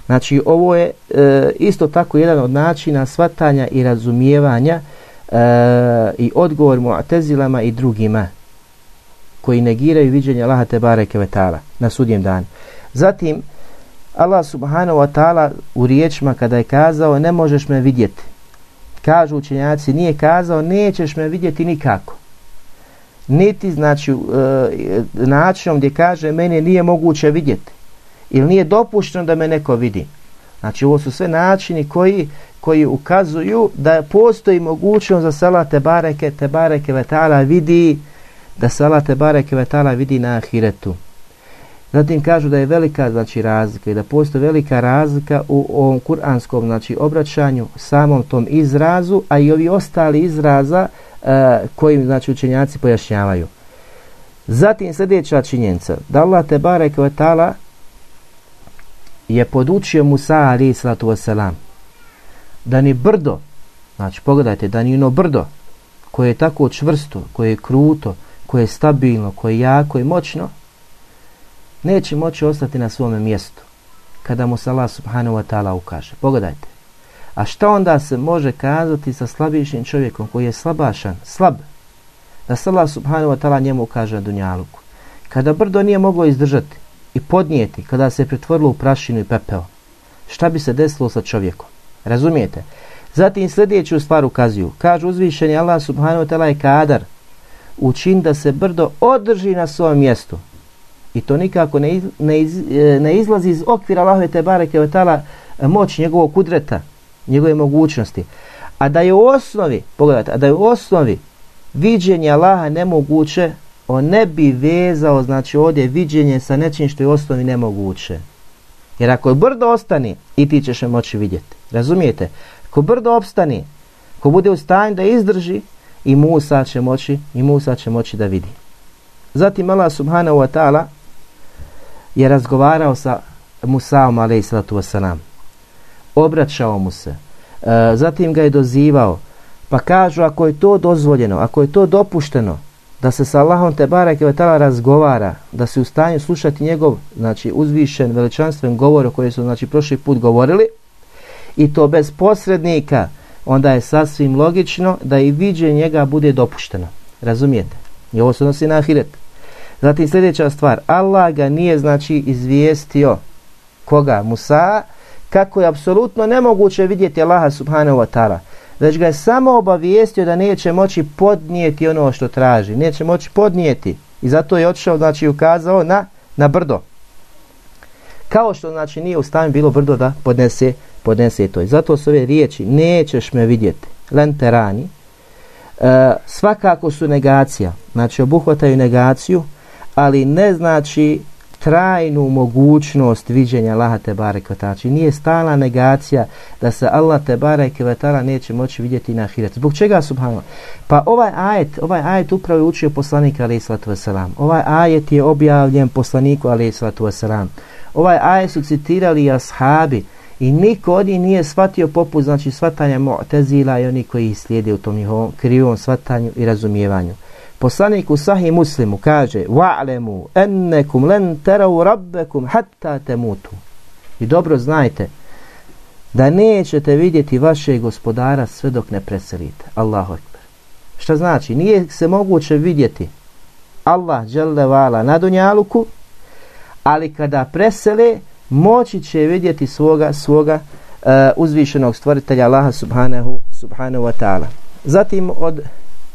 Znači ovo je e, isto tako jedan od načina svatanja i razumijevanja e, i odgovor mu atezilama i drugima koji negiraju viđenje Allaha te bareke vetala na sudjem danu. Zatim, Allah subhanahu wa ta'ala u riječima kada je kazao ne možeš me vidjeti. Kažu učenjaci nije kazao nećeš me vidjeti nikako. Niti znači e, načinom gdje kaže mene nije moguće vidjeti. Ili nije dopušteno da me neko vidi. Znači ovo su sve načini koji koji ukazuju da postoji mogućnost za salate bareke te bareke vetala vidi da salate bareke vetala vidi na ahiretu. Zatim kažu da je velika znači razlika i da postoji velika razlika u ovom kuranskom znači obraćanju samom tom izrazu, a i ovi ostali izraza uh, kojim znači učenjaci pojašnjavaju. Zatim sljedeća činjenica da Allah te barek vetala je podučio Musa ali salatu wasalam da ni brdo, znači pogledajte, da ni ono brdo koje je tako čvrsto, koje je kruto, koje je stabilno, koje je jako i moćno, neće moći ostati na svome mjestu kada mu Allah subhanahu wa ta'ala ukaže. Pogledajte. A šta onda se može kazati sa slabišnim čovjekom koji je slabašan, slab, da se Allah subhanahu wa ta'ala njemu ukaže na dunjaluku. Kada brdo nije moglo izdržati i podnijeti, kada se pretvorilo u prašinu i pepeo, šta bi se desilo sa čovjekom? Razumijete? Zatim sljedeću stvar ukazuju. Kažu uzvišeni Allah subhanahu wa ta'ala je kadar učin da se brdo održi na svom mjestu. I to nikako ne, iz, ne, iz, e, ne izlazi iz okvira Allahove te bareke ta'ala e, moć njegovog kudreta, njegove mogućnosti. A da je u osnovi, pogledajte, a da je u osnovi viđenje Allaha nemoguće, on ne bi vezao, znači ovdje viđenje sa nečim što je u osnovi nemoguće. Jer ako brdo ostani, i ti ćeš moći vidjeti. Razumijete? Ko brdo opstani, ko bude u stanju da izdrži, i Musa će moći, i Musa će moći da vidi. Zatim Allah subhanahu wa ta'ala je razgovarao sa Musaom alaih sallatu wasalam. Obraćao mu se. E, zatim ga je dozivao. Pa kažu ako je to dozvoljeno, ako je to dopušteno, da se sa Allahom te barake wa razgovara, da se u stanju slušati njegov, znači uzvišen, veličanstven govor o kojem su znači prošli put govorili, i to bez posrednika, onda je sasvim logično da i viđenje njega bude dopušteno. Razumijete? I ovo se odnosi na ahiret. Zatim sljedeća stvar, Allah ga nije znači izvijestio koga? Musa, kako je apsolutno nemoguće vidjeti Allaha subhanahu wa ta'ala. Već ga je samo obavijestio da neće moći podnijeti ono što traži. Neće moći podnijeti. I zato je otišao, znači ukazao na, na brdo. Kao što znači nije u stanju bilo brdo da podnese podnese to. I zato su ove riječi, nećeš me vidjeti, lenterani, e, svakako su negacija, znači obuhvataju negaciju, ali ne znači trajnu mogućnost viđenja Allaha te Kvetala. znači nije stala negacija da se Allah te Kvetala neće moći vidjeti na ahiret zbog čega subhanallah pa ovaj ajet ovaj ajet upravo je učio poslanik alaih sallatu wasalam. ovaj ajet je objavljen poslaniku alaih sallatu wasalam. ovaj ajet su citirali ashabi I niko od njih nije shvatio poput, znači shvatanja Mu'tezila i oni koji slijede u tom njihovom krivom shvatanju i razumijevanju. Poslanik u sahih muslimu kaže Wa'lemu ennekum len terav rabbekum hatta temutu. I dobro znajte da nećete vidjeti vaše gospodara sve dok ne preselite. Allahu ekber. Šta znači? Nije se moguće vidjeti Allah dželle vala na dunjaluku, ali kada presele, moći će vidjeti svoga svoga uh, uzvišenog stvoritelja Allaha subhanahu subhanahu wa ta'ala. Zatim od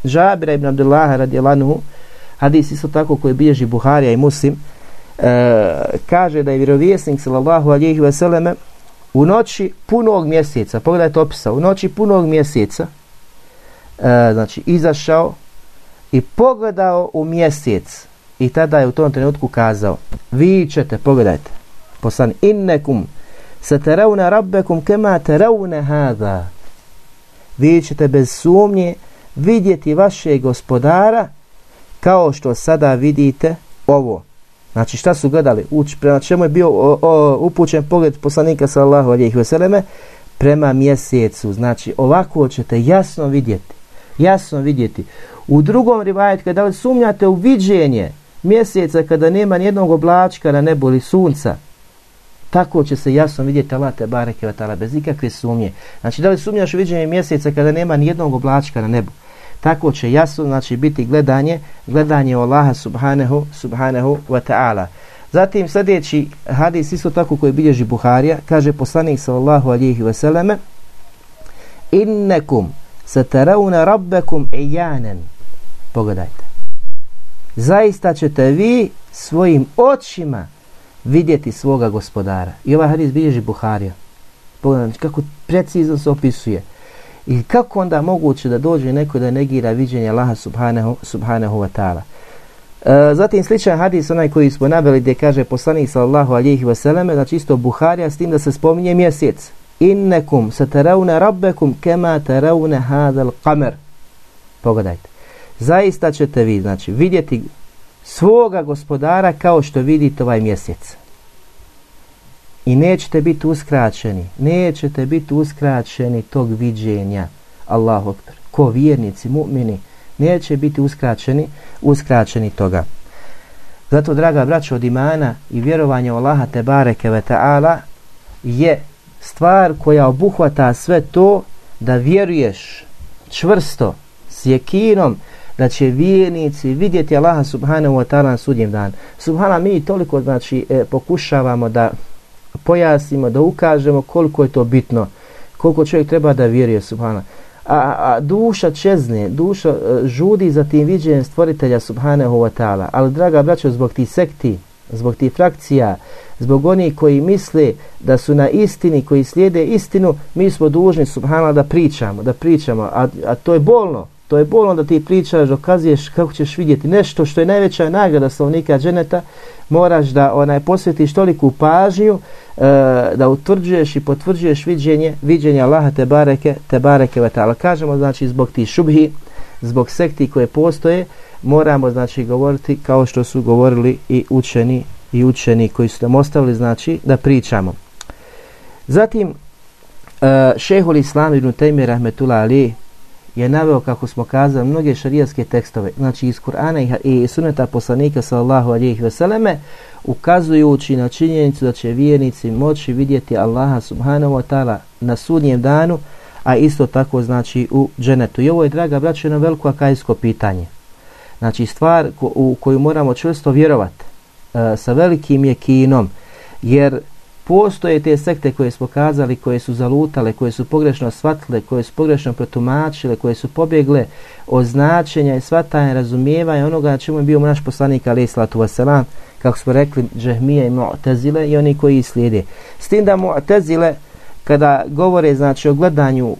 Žabira ibn Abdullaha radijalanu hadis isto tako koji bilježi Buharija i Muslim e, kaže da je vjerovjesnik sallallahu alejhi ve selleme u noći punog mjeseca, pogledajte opisa, u noći punog mjeseca e, znači izašao i pogledao u mjesec i tada je u tom trenutku kazao vi ćete, pogledajte poslan innekum satarawna rabbakum kama tarawna hada vi ćete bez sumnje vidjeti vaše gospodara kao što sada vidite ovo. Znači šta su gledali? Uč prema čemu je bio o, o, upućen pogled poslanika sallallahu alejhi ve selleme? Prema mjesecu. Znači ovako ćete jasno vidjeti jasno vidjeti. U drugom rivajetu kada sumnjate u viđenje mjeseca kada nema ni jednog oblačka na nebu ili sunca tako će se jasno vidjeti Allah te bareke ve taala bez ikakve sumnje. Znači da li sumnjaš u viđenje mjeseca kada nema ni jednog oblačka na nebu? Tako će jasno znači biti gledanje, gledanje Allaha subhanahu subhanahu wa ta'ala. Zatim sljedeći hadis isto tako koji bilježi Buharija, kaže poslanik sallallahu alejhi ve selleme: Innakum satarawna rabbakum iyanan. Pogledajte. Zaista ćete vi svojim očima vidjeti svoga gospodara. I ovaj hadis bilježi Buharija. Pogledajte znači, kako precizno se opisuje. I kako onda moguće da dođe neko da negira viđenje Allaha subhanahu, subhanahu wa ta'ala. E, zatim sličan hadis onaj koji smo naveli gdje kaže poslanik sallallahu alihi vseleme, znači isto Buharija s tim da se spominje mjesec. Innekum sataravne rabbekum kema taravne hadal kamer. Pogledajte. Zaista ćete vi, znači, vidjeti svoga gospodara kao što vidite ovaj mjesec. I nećete biti uskraćeni, nećete biti uskraćeni tog viđenja. Allahu akbar. Ko vjernici, mu'mini, neće biti uskraćeni, uskraćeni toga. Zato, draga braća od imana i vjerovanja u Allaha te bareke ve ta'ala je stvar koja obuhvata sve to da vjeruješ čvrsto s jekinom da će vjernici vidjeti Allaha subhanahu wa ta'ala na sudnjem dan. Subhana mi toliko znači e, pokušavamo da pojasnimo, da ukažemo koliko je to bitno, koliko čovjek treba da vjeruje subhana. A, a duša čezne, duša e, žudi za tim viđenjem stvoritelja subhanahu wa ta'ala. Ali draga braćo, zbog ti sekti, zbog ti frakcija, zbog onih koji misle da su na istini, koji slijede istinu, mi smo dužni subhana da pričamo, da pričamo, a, a to je bolno. To je bolno da ti pričaš, dokazuješ kako ćeš vidjeti nešto što je najveća nagrada slovnika dženeta, moraš da onaj posvetiš toliku pažnju e, da utvrđuješ i potvrđuješ viđenje, viđenje Allaha te bareke, te bareke vatala. Kažemo znači zbog ti šubhi, zbog sekti koje postoje, moramo znači govoriti kao što su govorili i učeni i učeni koji su nam ostavili znači da pričamo. Zatim uh, šehol Islam ibn Taymi rahmetullah ali je naveo, kako smo kazali, mnoge šarijaske tekstove, znači iz Kur'ana i suneta poslanika sallallahu alihi veseleme, ukazujući na činjenicu da će vjernici moći vidjeti Allaha subhanahu wa ta'ala na sudnjem danu, a isto tako znači u dženetu. I ovo je, draga braćo, jedno veliko akajsko pitanje. Znači stvar ko, u koju moramo čvrsto vjerovati e, sa velikim jekinom, jer postoje te sekte koje smo kazali, koje su zalutale, koje su pogrešno shvatile, koje su pogrešno protumačile, koje su pobjegle od značenja i shvatanja razumijevanja onoga na čemu je bio naš poslanik alaih sallatu wasalam, kako smo rekli, džehmije i mu'tazile i oni koji slijede. S tim da mu'tazile, kada govore znači o gledanju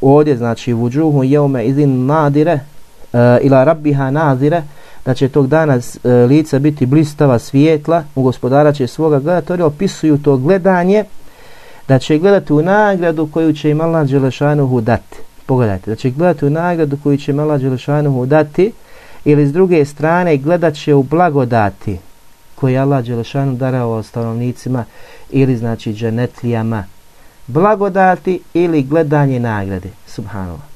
ovdje, znači vuđuhu jeume izin nadire, uh, ila rabbiha nadire, da će tog dana e, lica biti blistava svijetla, u gospodara će svoga gledati, oni opisuju to gledanje, da će gledati u nagradu koju će im Allah Đelešanuhu dati. Pogledajte, da će gledati u nagradu koju će im Allah Đelešanuhu dati, ili s druge strane gledat će u blagodati koje je Allah Đelešanu darao stanovnicima, ili znači dženetlijama. Blagodati ili gledanje nagrade, subhanallah.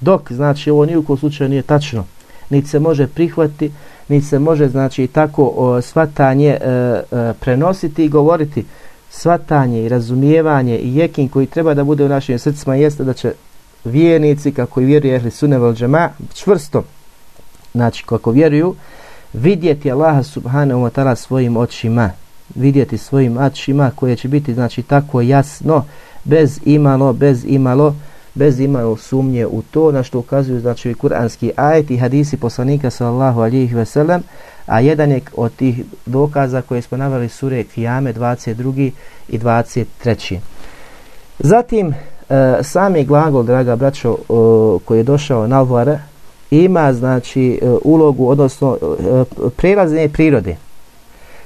Dok, znači, ovo nijukom slučaju nije tačno, niti se može prihvati, niti se može znači tako o, svatanje e, e, prenositi i govoriti. Svatanje i razumijevanje i jekin koji treba da bude u našim srcima jeste da će vjernici kako i vjeruje ehli Sunnevel džema čvrsto znači kako vjeruju vidjeti Allaha subhanahu wa ta'ala svojim očima. Vidjeti svojim očima koje će biti znači tako jasno bez imalo bez imalo bez imaju sumnje u to na što ukazuju znači kuranski ajet i hadisi poslanika sallallahu alihi sellem a jedan je od tih dokaza koje smo naveli sure Kijame 22. i 23. Zatim e, sami glagol draga braćo e, koji je došao na alvare ima znači e, ulogu odnosno e, prelazne prirode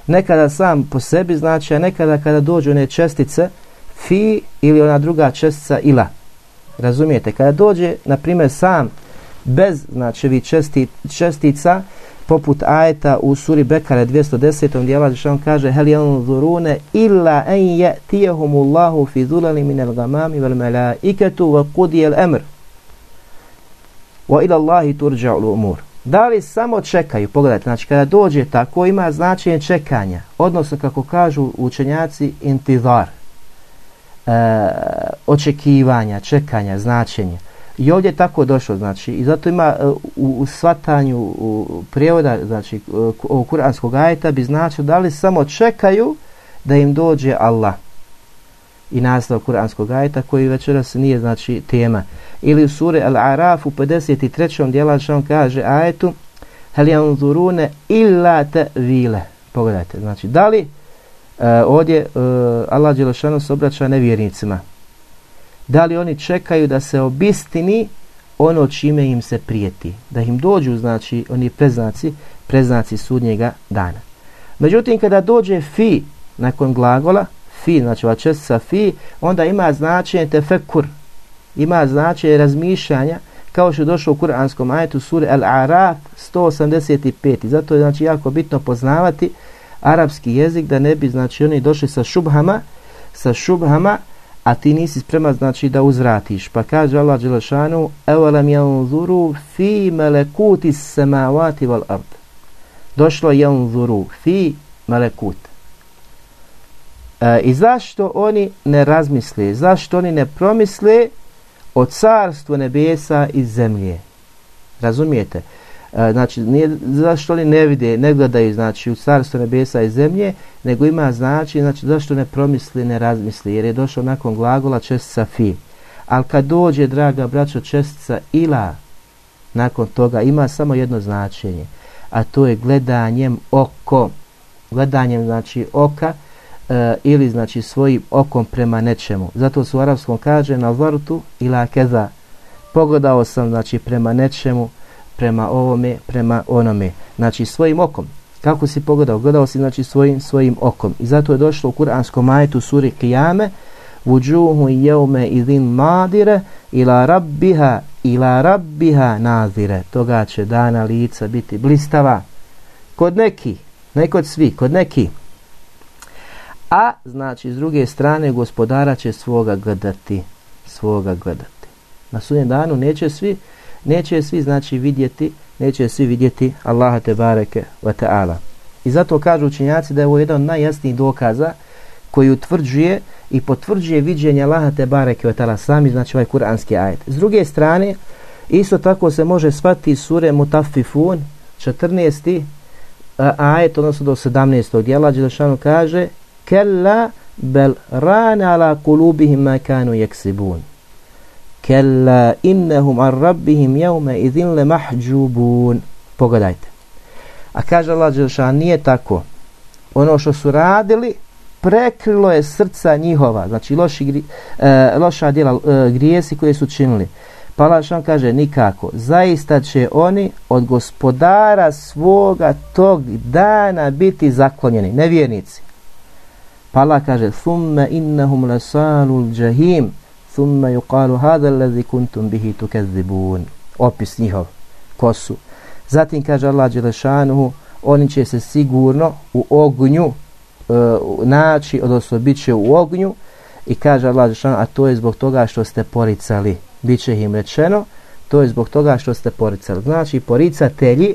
nekada sam po sebi znači a nekada kada dođu one čestice fi ili ona druga čestica ila Razumijete? Kada dođe, na primjer, sam bez znači vi česti, čestica poput ajeta u suri Bekare 210. gdje gdje Žešan kaže hel yanzurune illa an yatihumullahu fi zulali min al-ghamami wal malaikatu wa kudijel al-amr wa ila Allahi turja'u al-umur Da li samo čekaju, pogledajte, znači kada dođe tako ima značenje čekanja, odnosno kako kažu učenjaci intizar, e, očekivanja, čekanja, značenja. I ovdje je tako došlo, znači, i zato ima e, u, u svatanju u prijevoda, znači, e, ovog kuranskog ajeta bi značio da li samo čekaju da im dođe Allah i nastav kuranskog ajeta koji večeras nije, znači, tema. Ili u sure Al-Araf u 53. djelačnom kaže ajetu hel janzurune illa ta'vile. Pogledajte, znači, da li Eh, ovdje uh, Allah Đelešanu se obraća nevjernicima. Da li oni čekaju da se obistini ono čime im se prijeti? Da im dođu, znači, oni preznaci, preznaci sudnjega dana. Međutim, kada dođe fi nakon glagola, fi, znači ova čestica fi, onda ima značenje tefekur, ima značenje razmišljanja, kao što je došlo u kuranskom ajetu suri Al-Araf 185. Zato je znači jako bitno poznavati arapski jezik da ne bi znači oni došli sa šubhama, sa šubhama, a ti nisi spreman znači da uzvratiš. Pa kaže Allah Đelešanu, evalam janzuru fi melekuti samavati val ard. Došlo janzuru fi melekut. E, I zašto oni ne razmisle, zašto oni ne promisle o carstvu nebesa i zemlje? Razumijete? E, znači, nije, zašto oni ne vide, ne gledaju znači, u carstvo nebesa i zemlje, nego ima znači, znači zašto ne promisli, ne razmisli, jer je došao nakon glagola čestica fi. Ali kad dođe, draga braćo, čestica ila, nakon toga ima samo jedno značenje, a to je gledanjem oko, gledanjem znači oka, e, ili znači svojim okom prema nečemu. Zato su u arapskom kaže na vartu ila keza. Pogledao sam znači prema nečemu, prema ovome, prema onome. Znači svojim okom. Kako si pogledao? Gledao si znači svojim svojim okom. I zato je došlo u kuranskom ajetu suri Kijame Vujuhu jeume idin madire ila rabbiha ila rabbiha nazire. Toga će dana lica biti blistava. Kod neki, ne kod svi, kod neki. A, znači, s druge strane, gospodara će svoga gledati. Svoga gledati. Na sudnjem danu neće svi neće svi znači vidjeti, neće svi vidjeti Allaha te bareke ve taala. I zato kažu učenjaci da je ovo jedan od najjasnijih dokaza koji utvrđuje i potvrđuje viđenje Allaha te bareke ve taala sami znači ovaj kuranski ajet. S druge strane isto tako se može shvatiti sure Mutaffifun 14. ajet odnosno do 17. djela Đelešanu kaže kella bel rana ala kulubihim ma kanu yaksibun Kella innahum ar rabbihim jevme idhin le mahđubun. Pogledajte. A kaže Allah Đelšan, nije tako. Ono što su radili, prekrilo je srca njihova. Znači loši, gri, e, loša djela, e, grijesi koje su činili. Pa Allah Đelšan kaže, nikako. Zaista će oni od gospodara svoga tog dana biti zaklonjeni. Nevjernici. Pa Allah kaže, thumme innahum lasalul džahim thumma yuqalu hadha alladhi kuntum bihi tukadzibun opis njihov. Ko su? Zatim kaže Allah dželešanu oni će se sigurno u ognju e, naći odnosno bit će u ognju. I kaže Allah dželešanu a to je zbog toga što ste poricali. Bit će im rečeno to je zbog toga što ste poricali. Znači poricatelji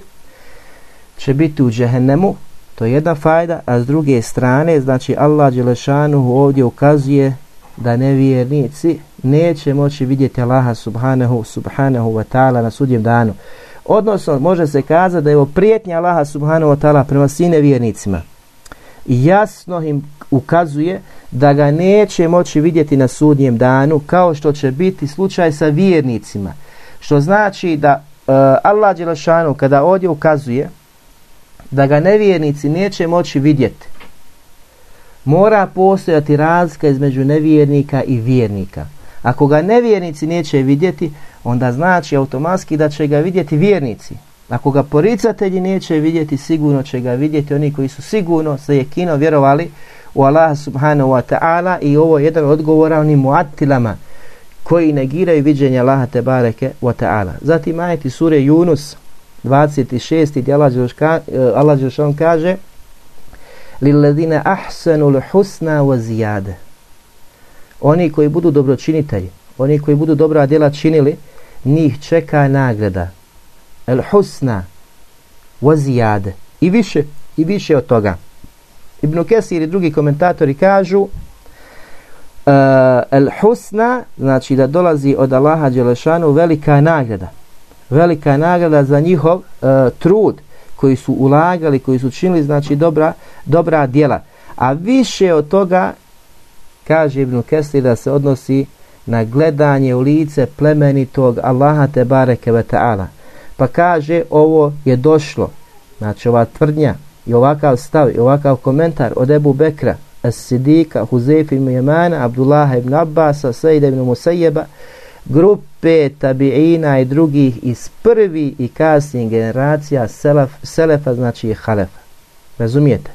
će biti u džehennemu to je jedna fajda a s druge strane znači Allah dželešanu ovdje ukazuje da nevjernici neće moći vidjeti Allaha subhanahu, subhanahu wa ta'ala na sudjem danu. Odnosno, može se kazati da je ovo prijetnja Allaha subhanahu wa ta'ala prema svim nevjernicima. I jasno im ukazuje da ga neće moći vidjeti na sudnjem danu kao što će biti slučaj sa vjernicima. Što znači da uh, Allah Đelešanu kada ovdje ukazuje da ga nevjernici neće moći vidjeti mora postojati razlika između nevjernika i vjernika. Ako ga nevjernici neće vidjeti, onda znači automatski da će ga vidjeti vjernici. Ako ga poricatelji neće vidjeti, sigurno će ga vidjeti oni koji su sigurno sa jekino vjerovali u Allah subhanahu wa ta'ala i ovo je jedan odgovora onim muatilama koji negiraju viđenje Allaha te bareke wa ta'ala. Zatim ajeti sure Yunus 26. gdje Allah Đelšan eh, kaže lilladine ahsanu l'husna wa zijade. Oni koji budu dobročinitelji, oni koji budu dobra djela činili, njih čeka nagrada. El husna wa zijade. I više, i više od toga. Ibn Kesir i drugi komentatori kažu uh, el husna, znači da dolazi od Allaha Đelešanu velika nagrada. Velika nagrada za njihov uh, trud koji su ulagali, koji su činili znači dobra, dobra djela. A više od toga, kaže Ibn Kesir, da se odnosi na gledanje u lice plemenitog Allaha te bareke ve ta'ala. Pa kaže, ovo je došlo, znači ova tvrdnja i ovakav stav i ovakav komentar od Ebu Bekra, As-Sidika, Huzeif ibn Jemana, Abdullah ibn Abbas, Said ibn Musajeba, grupe tabiina i drugih iz prvi i kasnijih generacija selef, selefa, znači halefa. Razumijete?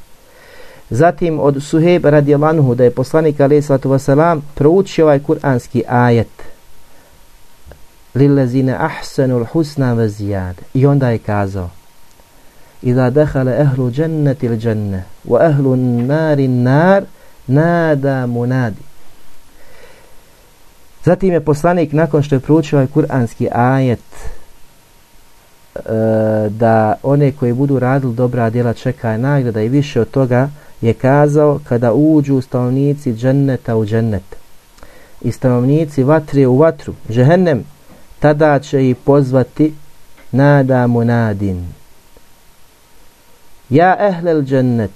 Zatim od Suheb radijalanhu da je poslanik alaih sallatu wasalam proučio ovaj kuranski ajet lillezine ahsanul husna ve zijade i onda je kazao Iza dehale ehlu dženneti il dženne wa ehlu nari nar nada munadi Zatim je poslanik nakon što je proučio ovaj kuranski ajet e, da one koji budu radili dobra djela čeka nagrada i više od toga je kazao kada uđu stanovnici dženneta u džennet i stanovnici vatre u vatru, žehennem, tada će ih pozvati nada munadin. Ja ehlel džennet.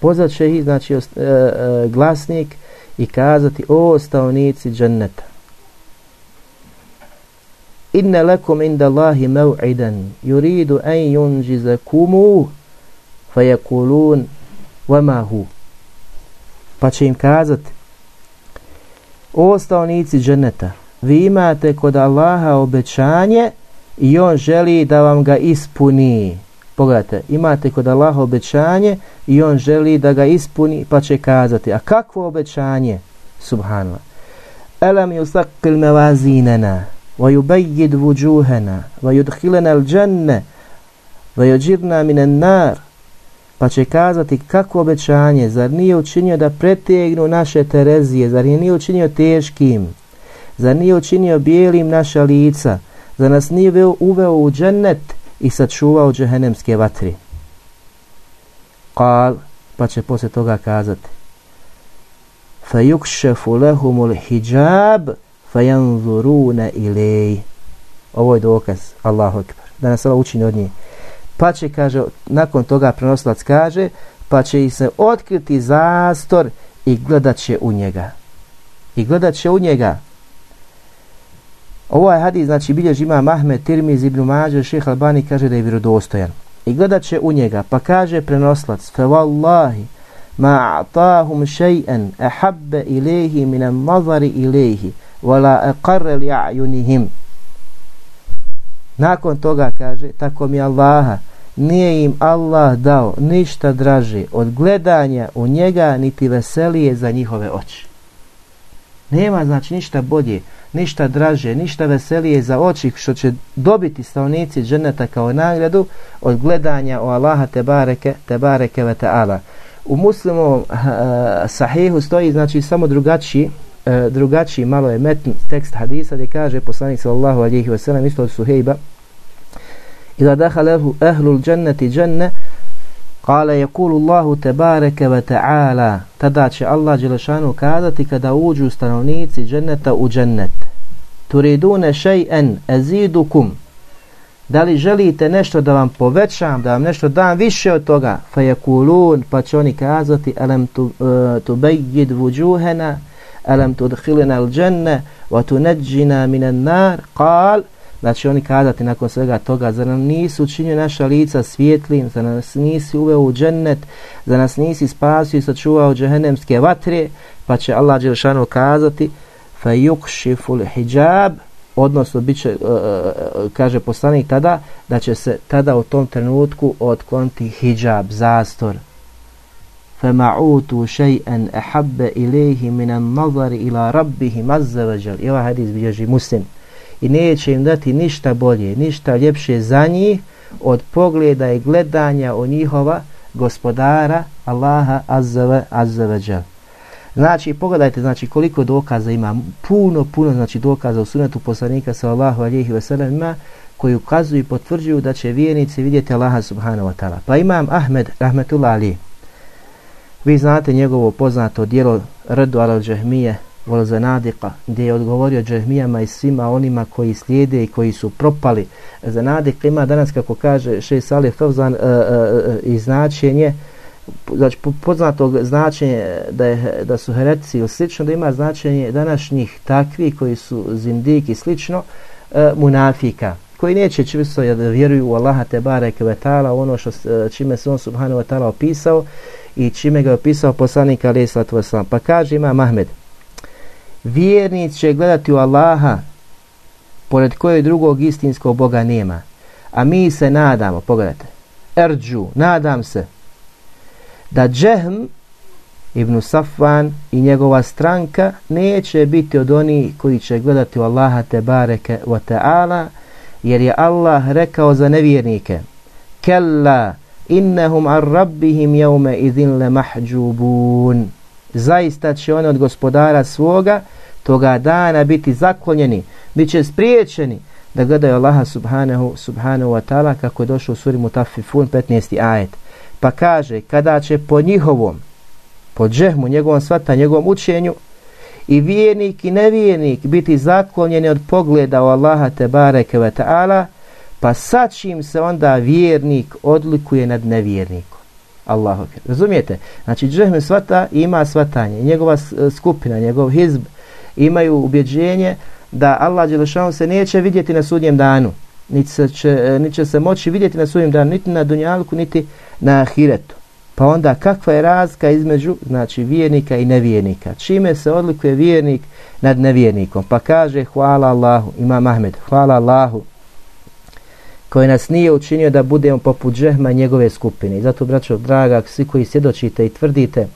Pozvat će ih, znači, e, e, glasnik i kazati, o stanovnici dženneta. Inne lekum inda Allahi mev'idan, yuridu en yunđizakumu fayakulun fa vama hu. Pa će im kazati, o stanovnici dženeta, vi imate kod Allaha obećanje i on želi da vam ga ispuni. Pogledajte, imate kod Allaha obećanje i on želi da ga ispuni, pa će kazati, a kakvo obećanje? Subhanallah. Elam yusakil mevazinena wa yubayyid wujuhana wa yudhilena al-janna wa yujirna minen nar. Pa će kazati kako obećanje, zar nije učinio da pretegnu naše Terezije, zar nije učinio teškim, zar nije učinio bijelim naša lica, zar nas nije uveo u džennet? I sačuvao džehennemske vatri. Qal, pa će posle toga kazati, fa yukšefu lehumul hijab, fa janzuruna ilej. Ovo je dokaz, Allahu ekber, da nas Allah učini od njih pa će, kaže, nakon toga prenosilac kaže, pa će i se otkriti zastor i gledat će u njega. I gledat će u njega. Ovaj hadis, znači bilježi ima Mahmed, Tirmiz, Ibn Mađe, Šeha Albani kaže da je vjerodostojan. I gledat će u njega, pa kaže prenoslac, fe wallahi, ma a'tahum še'en ehabbe ilehi minan nazari ilehi, wala eqarre li a'yunihim. Nakon toga kaže, tako mi Allaha, nije im Allah dao ništa draže od gledanja u njega, niti veselije za njihove oči. Nema znači ništa bolje, ništa draže, ništa veselije za oči što će dobiti stavnici dženeta kao nagradu od gledanja o Allaha Tebareke Tebareke Veteala. U muslimu uh, sahihu stoji znači samo drugačiji uh, drugačiji malo je metn tekst hadisa gdje kaže poslanik sallahu alihi sellem isto od suhejba Ila dahalehu ehlul dženneti dženne Kale je kulu Allahu tebareke ve ta'ala. Tada će Allah Đelešanu kazati kada uđu stanovnici dženneta u džennet. Turidune šej'en ezidukum. Da li želite nešto da vam povećam, da vam nešto dam više od toga? Fa je kulun, pa će oni kazati, alem tu, e, uh, tu bejgid vuđuhena, alem tu dhilina dženne, wa tu neđina minen nar, kal, da će oni kazati nakon svega toga, za nam nisu učinio naša lica svjetlim, za nas nisi uveo u džennet, za nas nisi spasio i sačuvao džehennemske vatre, pa će Allah Đelšanu kazati, fa yukšiful hijab, odnosno bit će, e, e, e, kaže poslanik tada, da će se tada u tom trenutku otkloniti hijab, zastor. Fa ma'utu še'en ehabbe ilaihi minan nazari ila rabbihi mazzavađal. I ovaj hadis bilježi muslim i neće im dati ništa bolje, ništa ljepše za njih od pogleda i gledanja o njihova gospodara Allaha azzava azzava džel. Znači, pogledajte, znači, koliko dokaza ima, puno, puno, znači, dokaza u sunetu poslanika sallahu alihi wasallam ima, koji ukazuju i potvrđuju da će vjernici vidjeti Allaha subhanahu wa ta'ala. Pa imam Ahmed, rahmetullah ali, vi znate njegovo poznato dijelo Rdu al-đahmije, vol zanadika, gdje je odgovorio džahmijama i svima onima koji slijede i koji su propali. Zanadik ima danas, kako kaže še Salih Fevzan, e, e, e, i značenje, znači poznatog značenje da, je, da su heretici ili slično, da ima značenje današnjih takvi koji su zindiki slično, e, munafika koji neće čvrsto da vjeruju u Allaha te bareke ve taala ono što e, čime se on subhanahu wa taala opisao i čime ga je opisao poslanik alejhi salatu. Pa kaže ima Mahmed, vjernic će gledati u Allaha pored kojeg drugog istinskog Boga nema. A mi se nadamo, pogledajte, Erđu, nadam se, da Džehm ibn Safvan i njegova stranka neće biti od onih koji će gledati u Allaha te bareke wa ta'ala, jer je Allah rekao za nevjernike, Kella, innahum ar rabbihim jaume idhin le mahđubun. Zaista će oni od gospodara svoga toga dana biti zaklonjeni, bit će spriječeni da gledaju Allaha subhanahu, subhanahu wa ta'ala kako je došao u suri Mutafifun 15. ajet. Pa kaže, kada će po njihovom, po džehmu, njegovom svata, njegovom učenju, i vjernik i nevjernik biti zaklonjeni od pogleda u Allaha te bareke ve ta'ala, pa sad čim se onda vjernik odlikuje nad nevjernikom. Allahu Razumijete? Znači, džehme svata ima svatanje. Njegova e, skupina, njegov hizb imaju ubjeđenje da Allah Đelešanu se neće vidjeti na sudnjem danu. Niti, se će, e, niti će se moći vidjeti na sudnjem danu, niti na dunjalku, niti na ahiretu. Pa onda kakva je razlika između znači vjernika i nevjernika? Čime se odlikuje vjernik nad nevjernikom? Pa kaže hvala Allahu, ima Mahmed, hvala Allahu koji nas nije učinio da budemo poput džehma njegove skupine. I zato, braćo, draga, svi koji sjedočite i tvrdite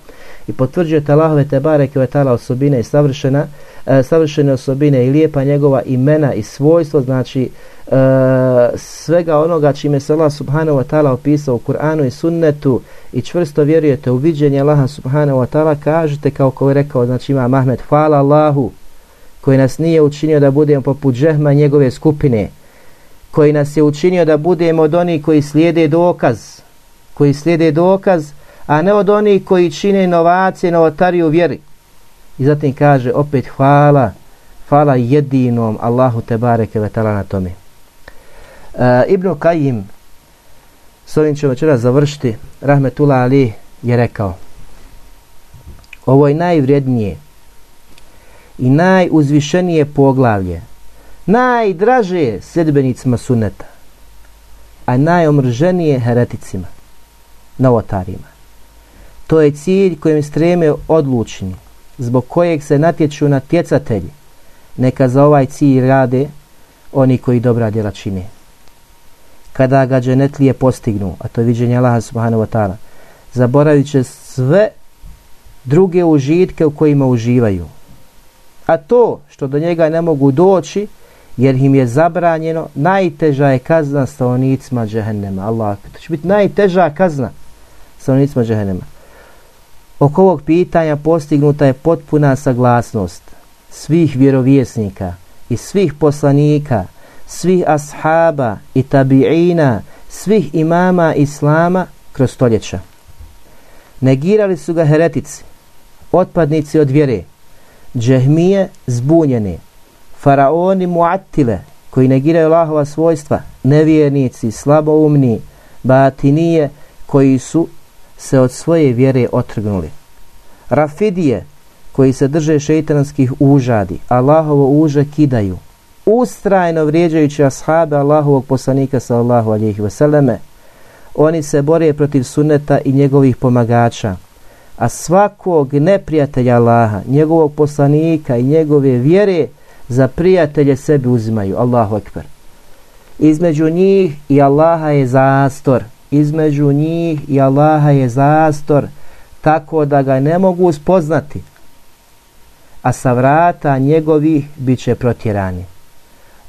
i potvrđujete Allahove te bareke ve ta'ala osobine i savršena, e, savršene osobine i lijepa njegova imena i svojstvo, znači e, svega onoga čime se Allah subhanahu wa ta'ala opisao u Kur'anu i sunnetu i čvrsto vjerujete u viđenje Allaha subhanahu wa ta'ala, kažete kao ko je rekao, znači ima Mahmed, hvala Allahu koji nas nije učinio da budemo poput džehma njegove skupine, koji nas je učinio da budemo od onih koji slijede dokaz, koji slijede dokaz, a ne od onih koji čine inovacije, novotariju vjeri. I zatim kaže opet hvala, hvala jedinom Allahu te bareke ve na tome. E, Ibn Kajim, s ovim ćemo večeras završiti, Rahmetullah Ali je rekao, ovo je najvrednije i najuzvišenije poglavlje, najdraže sedbenicima suneta, a najomrženije hereticima, novotarima. To je cilj kojem streme odlučni, zbog kojeg se natječu natjecatelji. Neka za ovaj cilj rade oni koji dobra djela čine. Kada ga dženetlije postignu, a to je viđenje Allaha subhanahu wa ta'ala, zaboravit će sve druge užitke u kojima uživaju. A to što do njega ne mogu doći, jer im je zabranjeno, najteža je kazna stanovnicima džehennema. Allah, to će biti najteža kazna stanovnicima džehennema. Oko ovog pitanja postignuta je potpuna saglasnost svih vjerovjesnika i svih poslanika, svih ashaba i tabiina, svih imama islama kroz stoljeća. Negirali su ga heretici, otpadnici od vjere, džehmije zbunjene, faraoni muattile koji negiraju Allahova svojstva, nevjernici, slaboumni, batinije koji su se od svoje vjere otrgnuli. Rafidije koji se drže šeitanskih užadi, Allahovo uže kidaju, ustrajno vrijeđajući ashabe Allahovog poslanika sallahu alihi vseleme, oni se bore protiv suneta i njegovih pomagača, a svakog neprijatelja Allaha, njegovog poslanika i njegove vjere za prijatelje sebi uzimaju. Allahu ekber. Između njih i Allaha je zastor. Između njih i Allaha je zastor. Tako da ga ne mogu spoznati. A sa vrata njegovih bit će protjerani.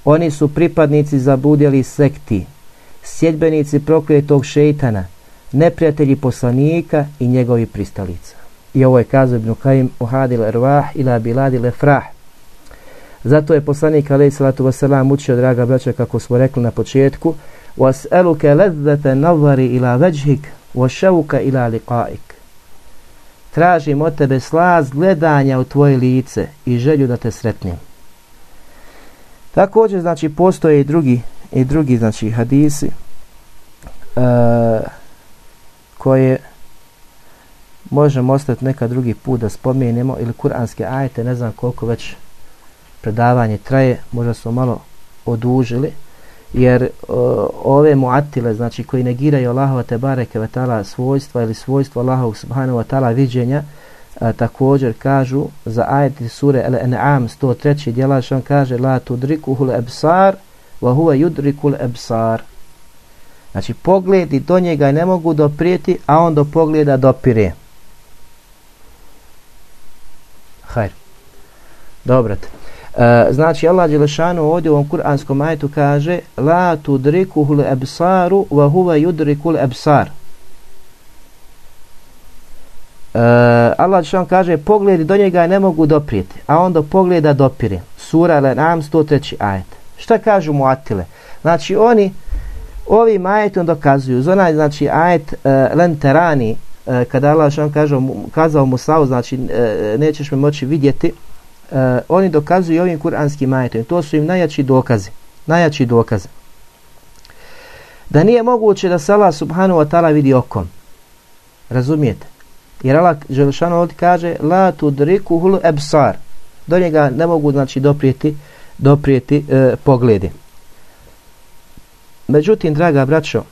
Oni su pripadnici zabudjeli sekti sjedbenici prokletog šeitana neprijatelji poslanika i njegovi pristalica. I ovo je kazao Ibn Kajim uhadil ervah ila biladil efrah zato je poslanik alaih salatu wasalam učio draga braća kako smo rekli na početku واسألك لذة النظر إلى وجهك وشوك إلى لقائك Tražim od tebe slaz gledanja u tvoje lice i želju da te sretnim. Također, znači, postoje i drugi, i drugi znači, hadisi uh, koje možemo ostati neka drugi put da spomenemo ili kuranske ajete, ne znam koliko već predavanje traje, možda smo malo odužili jer o, ove muatile, znači koji negiraju Allahova te bareke ve taala svojstva ili svojstvo Allahovog subhanahu wa taala viđenja, a, također kažu za ajet iz sure Al-An'am 103. djelaš što on kaže la tudrikuhul absar wa huwa yudrikul absar. Znači pogledi do njega ne mogu doprijeti, a on do pogleda dopire. Hajr. Dobro. E, znači Allah Đelešanu ovdje u ovom kuranskom ajetu kaže La tudrikuhul absaru wa huwa yudrikul absar. E, Allah Đelešanu kaže pogledi do njega ne mogu doprijeti, a on do pogleda dopire. Sura Al-An'am 103. ajet. Šta kažu mu atile? Znači oni ovim ajetom dokazuju, za onaj znači ajet e, uh, lenterani, uh, e, kada Allah Đelešanu kaže, kazao Musavu, znači uh, nećeš me moći vidjeti, uh, oni dokazuju ovim kuranskim ajetom. To su im najjači dokazi. Najjači dokaze. Da nije moguće da se Allah subhanahu wa ta'ala vidi okom. Razumijete? Jer Allah Želešanu ovdje kaže La tudriku hulu ebsar. Do njega ne mogu znači doprijeti, doprijeti uh, pogledi. Međutim, draga braćo,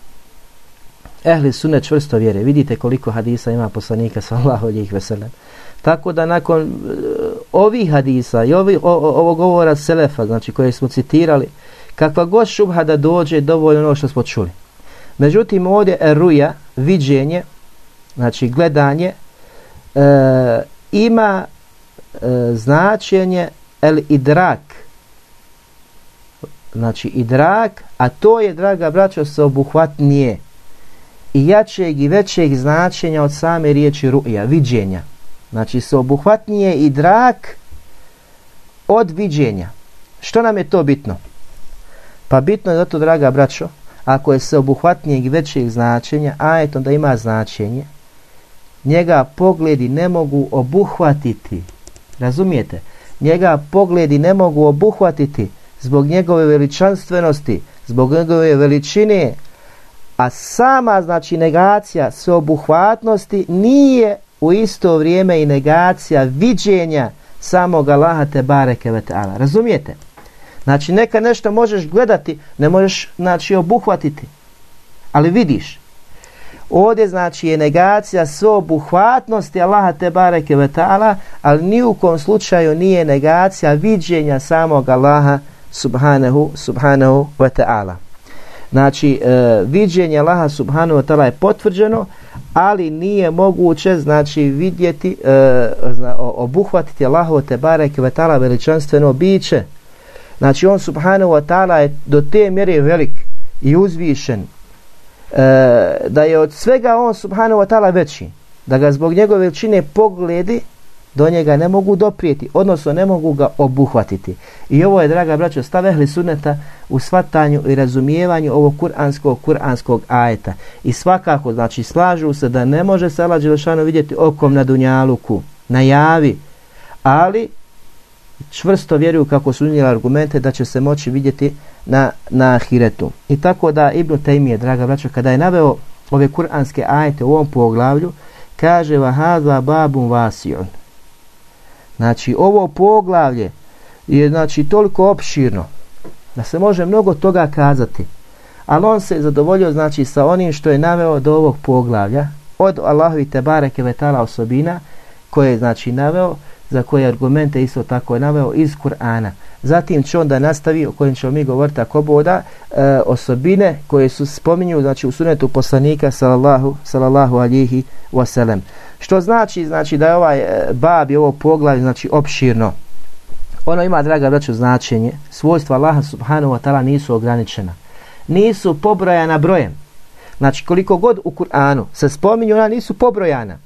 ehli sunne čvrsto vjere. Vidite koliko hadisa ima poslanika sallahu alijih veselem. Tako da nakon eh, ovih hadisa i ovi, o, o, ovog govora Selefa, znači koje smo citirali, kakva god šubha da dođe, dovoljno ono što smo čuli. Međutim, ovdje eruja, viđenje, znači gledanje, e, ima e, značenje el idrak, znači idrak, a to je, draga braćo, se obuhvatnije i jačeg i većeg značenja od same riječi ruja, viđenja. Znači sveobuhvatnije obuhvatnije idrak od viđenja. Što nam je to bitno? Pa bitno je zato, draga braćo, ako je sveobuhvatnijeg i većeg značenja, a eto da ima značenje, njega pogledi ne mogu obuhvatiti. Razumijete? Njega pogledi ne mogu obuhvatiti zbog njegove veličanstvenosti, zbog njegove veličine, a sama znači negacija sveobuhvatnosti nije u isto vrijeme i negacija viđenja samog Allaha te bareke ve taala. Razumijete? Znači neka nešto možeš gledati, ne možeš znači obuhvatiti. Ali vidiš. Ovdje znači je negacija sveobuhvatnosti Allaha te bareke ve taala, ali ni u kom slučaju nije negacija viđenja samog Allaha subhanahu, subhanahu wa ta'ala. Znači, e, viđenje Allaha subhanahu wa ta'ala je potvrđeno, ali nije moguće, znači, vidjeti, e, zna, obuhvatiti Allahu te barek wa ta'ala veličanstveno biće. Znači, on subhanahu wa ta'ala je do te mjere velik i uzvišen, e, da je od svega on subhanahu wa ta'ala veći, da ga zbog njegove veličine pogledi, do njega ne mogu doprijeti, odnosno ne mogu ga obuhvatiti. I ovo je, draga braćo, stavehli suneta u svatanju i razumijevanju ovog kuranskog, kuranskog ajeta. I svakako, znači, slažu se da ne može se Allah Đelešanu vidjeti okom na dunjaluku, na javi, ali čvrsto vjeruju kako su unijeli argumente da će se moći vidjeti na, na ahiretu. I tako da Ibn Taymije, draga braćo, kada je naveo ove kuranske ajete u ovom poglavlju, kaže vahadva babun vasion Znači, ovo poglavlje je znači toliko opširno da se može mnogo toga kazati. Ali on se zadovoljio znači sa onim što je naveo do ovog poglavlja od Allahovi Tebare Kevetala osobina koje je znači naveo za koje argumente isto tako je naveo iz Kur'ana. Zatim će onda nastavi o kojim ćemo mi govoriti ako boda e, osobine koje su spominju znači u sunetu poslanika sallallahu, sallallahu alihi wasalam. Što znači, znači da je ovaj e, bab i ovo poglavlje znači opširno. Ono ima, draga braću, značenje. Svojstva Allaha subhanahu wa ta'ala nisu ograničena. Nisu pobrojana brojem. Znači, koliko god u Kur'anu se spominju, ona nisu pobrojana.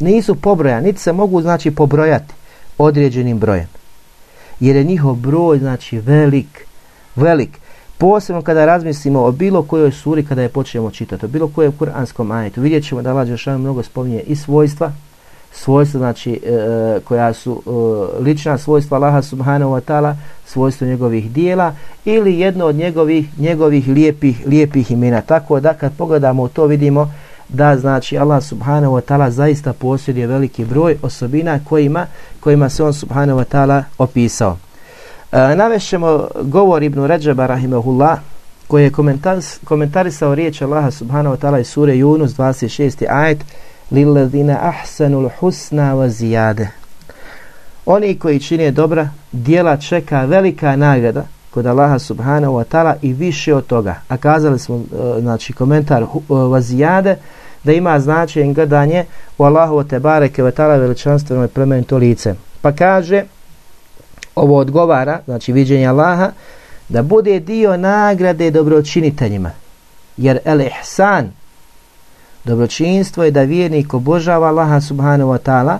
Nisu pobrojani, niti se mogu, znači, pobrojati određenim brojem. Jer je njihov broj, znači, velik, velik posebno kada razmislimo o bilo kojoj suri kada je počnemo čitati, o bilo kojem kuranskom ajetu, vidjet ćemo da Allah Đelšanu mnogo spominje i svojstva, svojstva znači e, e koja su e, lična svojstva Allaha subhanahu wa ta'ala, svojstvo njegovih dijela ili jedno od njegovih njegovih lijepih lijepih imena. Tako da kad pogledamo to vidimo da znači Allah subhanahu wa ta'ala zaista posjeduje veliki broj osobina kojima kojima se on subhanahu wa ta'ala opisao. E, navešćemo govor Ibnu Ređeba Rahimahullah koji je komentarisao riječ Allaha subhanahu wa ta'ala iz sure Yunus 26. ajet lilladina ahsanul husna wa zijade oni koji čine dobra dijela čeka velika nagrada kod Allaha subhanahu wa ta'ala i više od toga. A kazali smo e, znači komentar Vazijade e, da ima značenje gledanje u Allahu te bareke wa ta'ala veličanstveno i plemenito lice. Pa kaže ovo odgovara znači viđenje Allaha da bude dio nagrade dobročiniteljima. Jer el ihsan Dobročinstvo je da vjernik obožava Allaha subhanahu wa ta'ala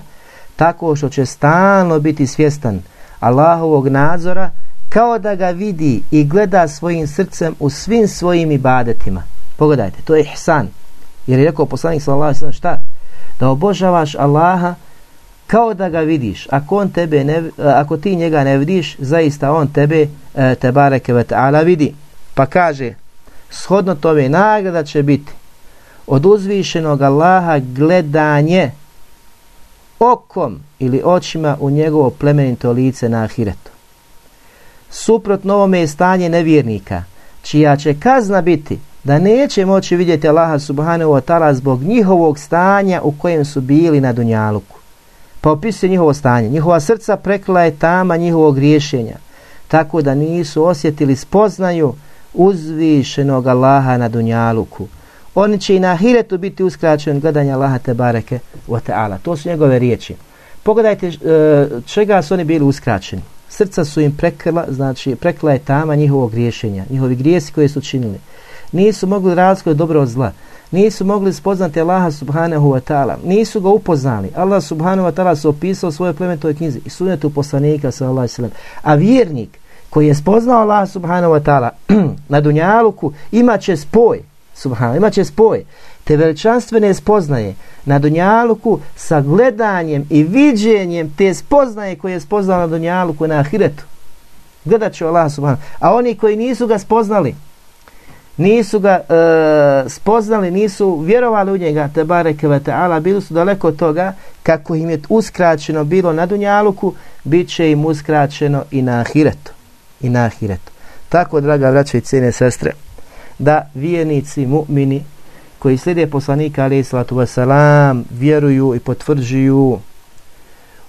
tako što će stalno biti svjestan Allahovog nadzora kao da ga vidi i gleda svojim srcem u svim svojim ibadetima. Pogledajte, to je ihsan. Jer je rekao poslanik sallallahu alejhi šta? Da obožavaš Allaha kao da ga vidiš. Ako on tebe ne ako ti njega ne vidiš, zaista on tebe e, te bareke ve taala vidi. Pa kaže: Shodno tome nagrada će biti od uzvišenog Allaha gledanje okom ili očima u njegovo plemenito lice na ahiretu. Suprotno ovome je stanje nevjernika, čija će kazna biti da neće moći vidjeti Allaha subhanahu wa ta'ala zbog njihovog stanja u kojem su bili na Dunjaluku. Pa opisuje njihovo stanje. Njihova srca prekla je tama njihovog rješenja, tako da nisu osjetili spoznaju uzvišenog Allaha na Dunjaluku oni će i na ahiretu biti uskraćeni gledanja Allaha te bareke wa ta'ala. To su njegove riječi. Pogledajte e, čega su oni bili uskraćeni. Srca su im prekla, znači prekla je tama njihovog griješenja, njihovi grijesi koje su činili. Nisu mogli razlikovati dobro od zla. Nisu mogli spoznati Allaha subhanahu wa ta'ala. Nisu ga upoznali. Allah subhanahu wa ta'ala se opisao svoje plemetove knjize i sunetu poslanika sallallahu alaihi A vjernik koji je spoznao Allaha subhanahu wa ta'ala na dunjaluku imaće spoj subhanahu, imaće spoj te veličanstvene spoznaje na Dunjaluku sa gledanjem i viđenjem te spoznaje koje je spoznao na Dunjaluku na Ahiretu. Gledat će Allah subhano. A oni koji nisu ga spoznali, nisu ga e, spoznali, nisu vjerovali u njega, te bareke ve ta'ala, bili su daleko od toga, kako im je uskraćeno bilo na Dunjaluku, bit će im uskraćeno i na Ahiretu. I na Ahiretu. Tako, draga braća i cijene sestre, da vijenici, mu'mini koji slijede poslanika alaih salatu wasalam vjeruju i potvrđuju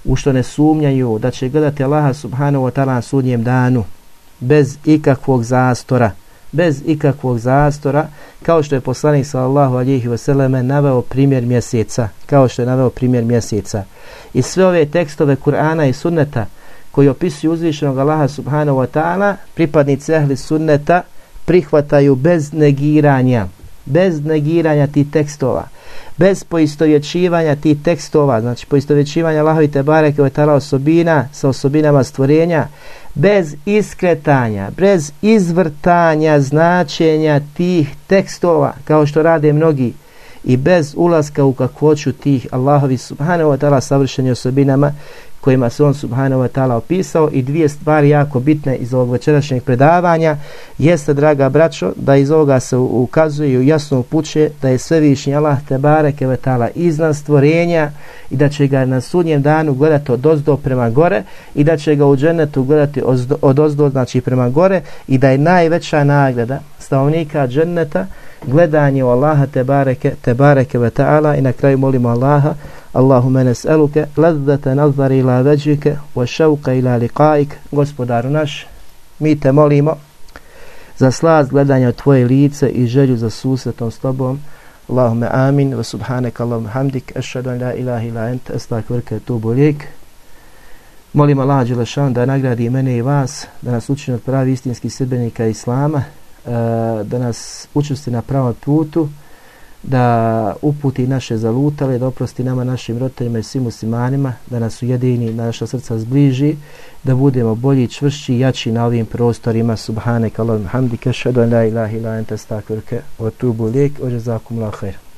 u što ne sumnjaju da će gledati Allaha subhanahu wa ta'ala na sudnjem danu bez ikakvog zastora bez ikakvog zastora kao što je poslanik sallallahu alejhi ve selleme naveo primjer mjeseca kao što je naveo primjer mjeseca. I sve ove tekstove Kur'ana i sunneta koji opisuju uzvišenog Allaha subhanahu wa ta'ala pripadnici ehli sunneta prihvataju bez negiranja, bez negiranja tih tekstova, bez poistovjećivanja tih tekstova, znači poistovjećivanja Allahovi te bareke tala osobina sa osobinama stvorenja, bez iskretanja, bez izvrtanja značenja tih tekstova, kao što rade mnogi, i bez ulaska u kakvoću tih Allahovi subhanahu wa ta'ala savršenih osobinama kojima se on subhanahu wa ta'ala opisao i dvije stvari jako bitne iz ovog večerašnjeg predavanja. Jeste draga braćo da iz ovoga se ukazuje i jasno upuće da je svevišnji Allah te bareke ve ta'ala iznad stvorenja i da će ga na sudnjem danu gledati od ozdo prema gore i da će ga u džennetu gledati od ozdo znači prema gore i da je najveća nagrada stavnika dženneta gledanje u Allaha te bareke, te bareke ve ta'ala. I na kraju molimo Allaha Allahumma nas'aluka ladzata nazari ila vajhika wa shawqa ila liqa'ik. Gospodaru naš mi te molimo za slast gledanja tvoje lice i želju za susretom s tobom. Allahumma amin wa subhanaka Allahumma hamdik ashhadu an la ilaha illa anta astaghfiruka wa atubu ilaik Molim Allah Đelešan da nagradi mene i vas, da nas učini od pravi istinskih sredbenika Islama, e, da nas učusti na pravom putu, da uputi naše zalutale, da oprosti nama našim roditeljima i svim muslimanima, da nas ujedini, da naša srca zbliži, da budemo bolji, čvršći i jači na ovim prostorima. Subhanek, Allahum, hamdike, šedu, la ilaha ila ente, stakvirke, o lijek, ođe zakum, la khair.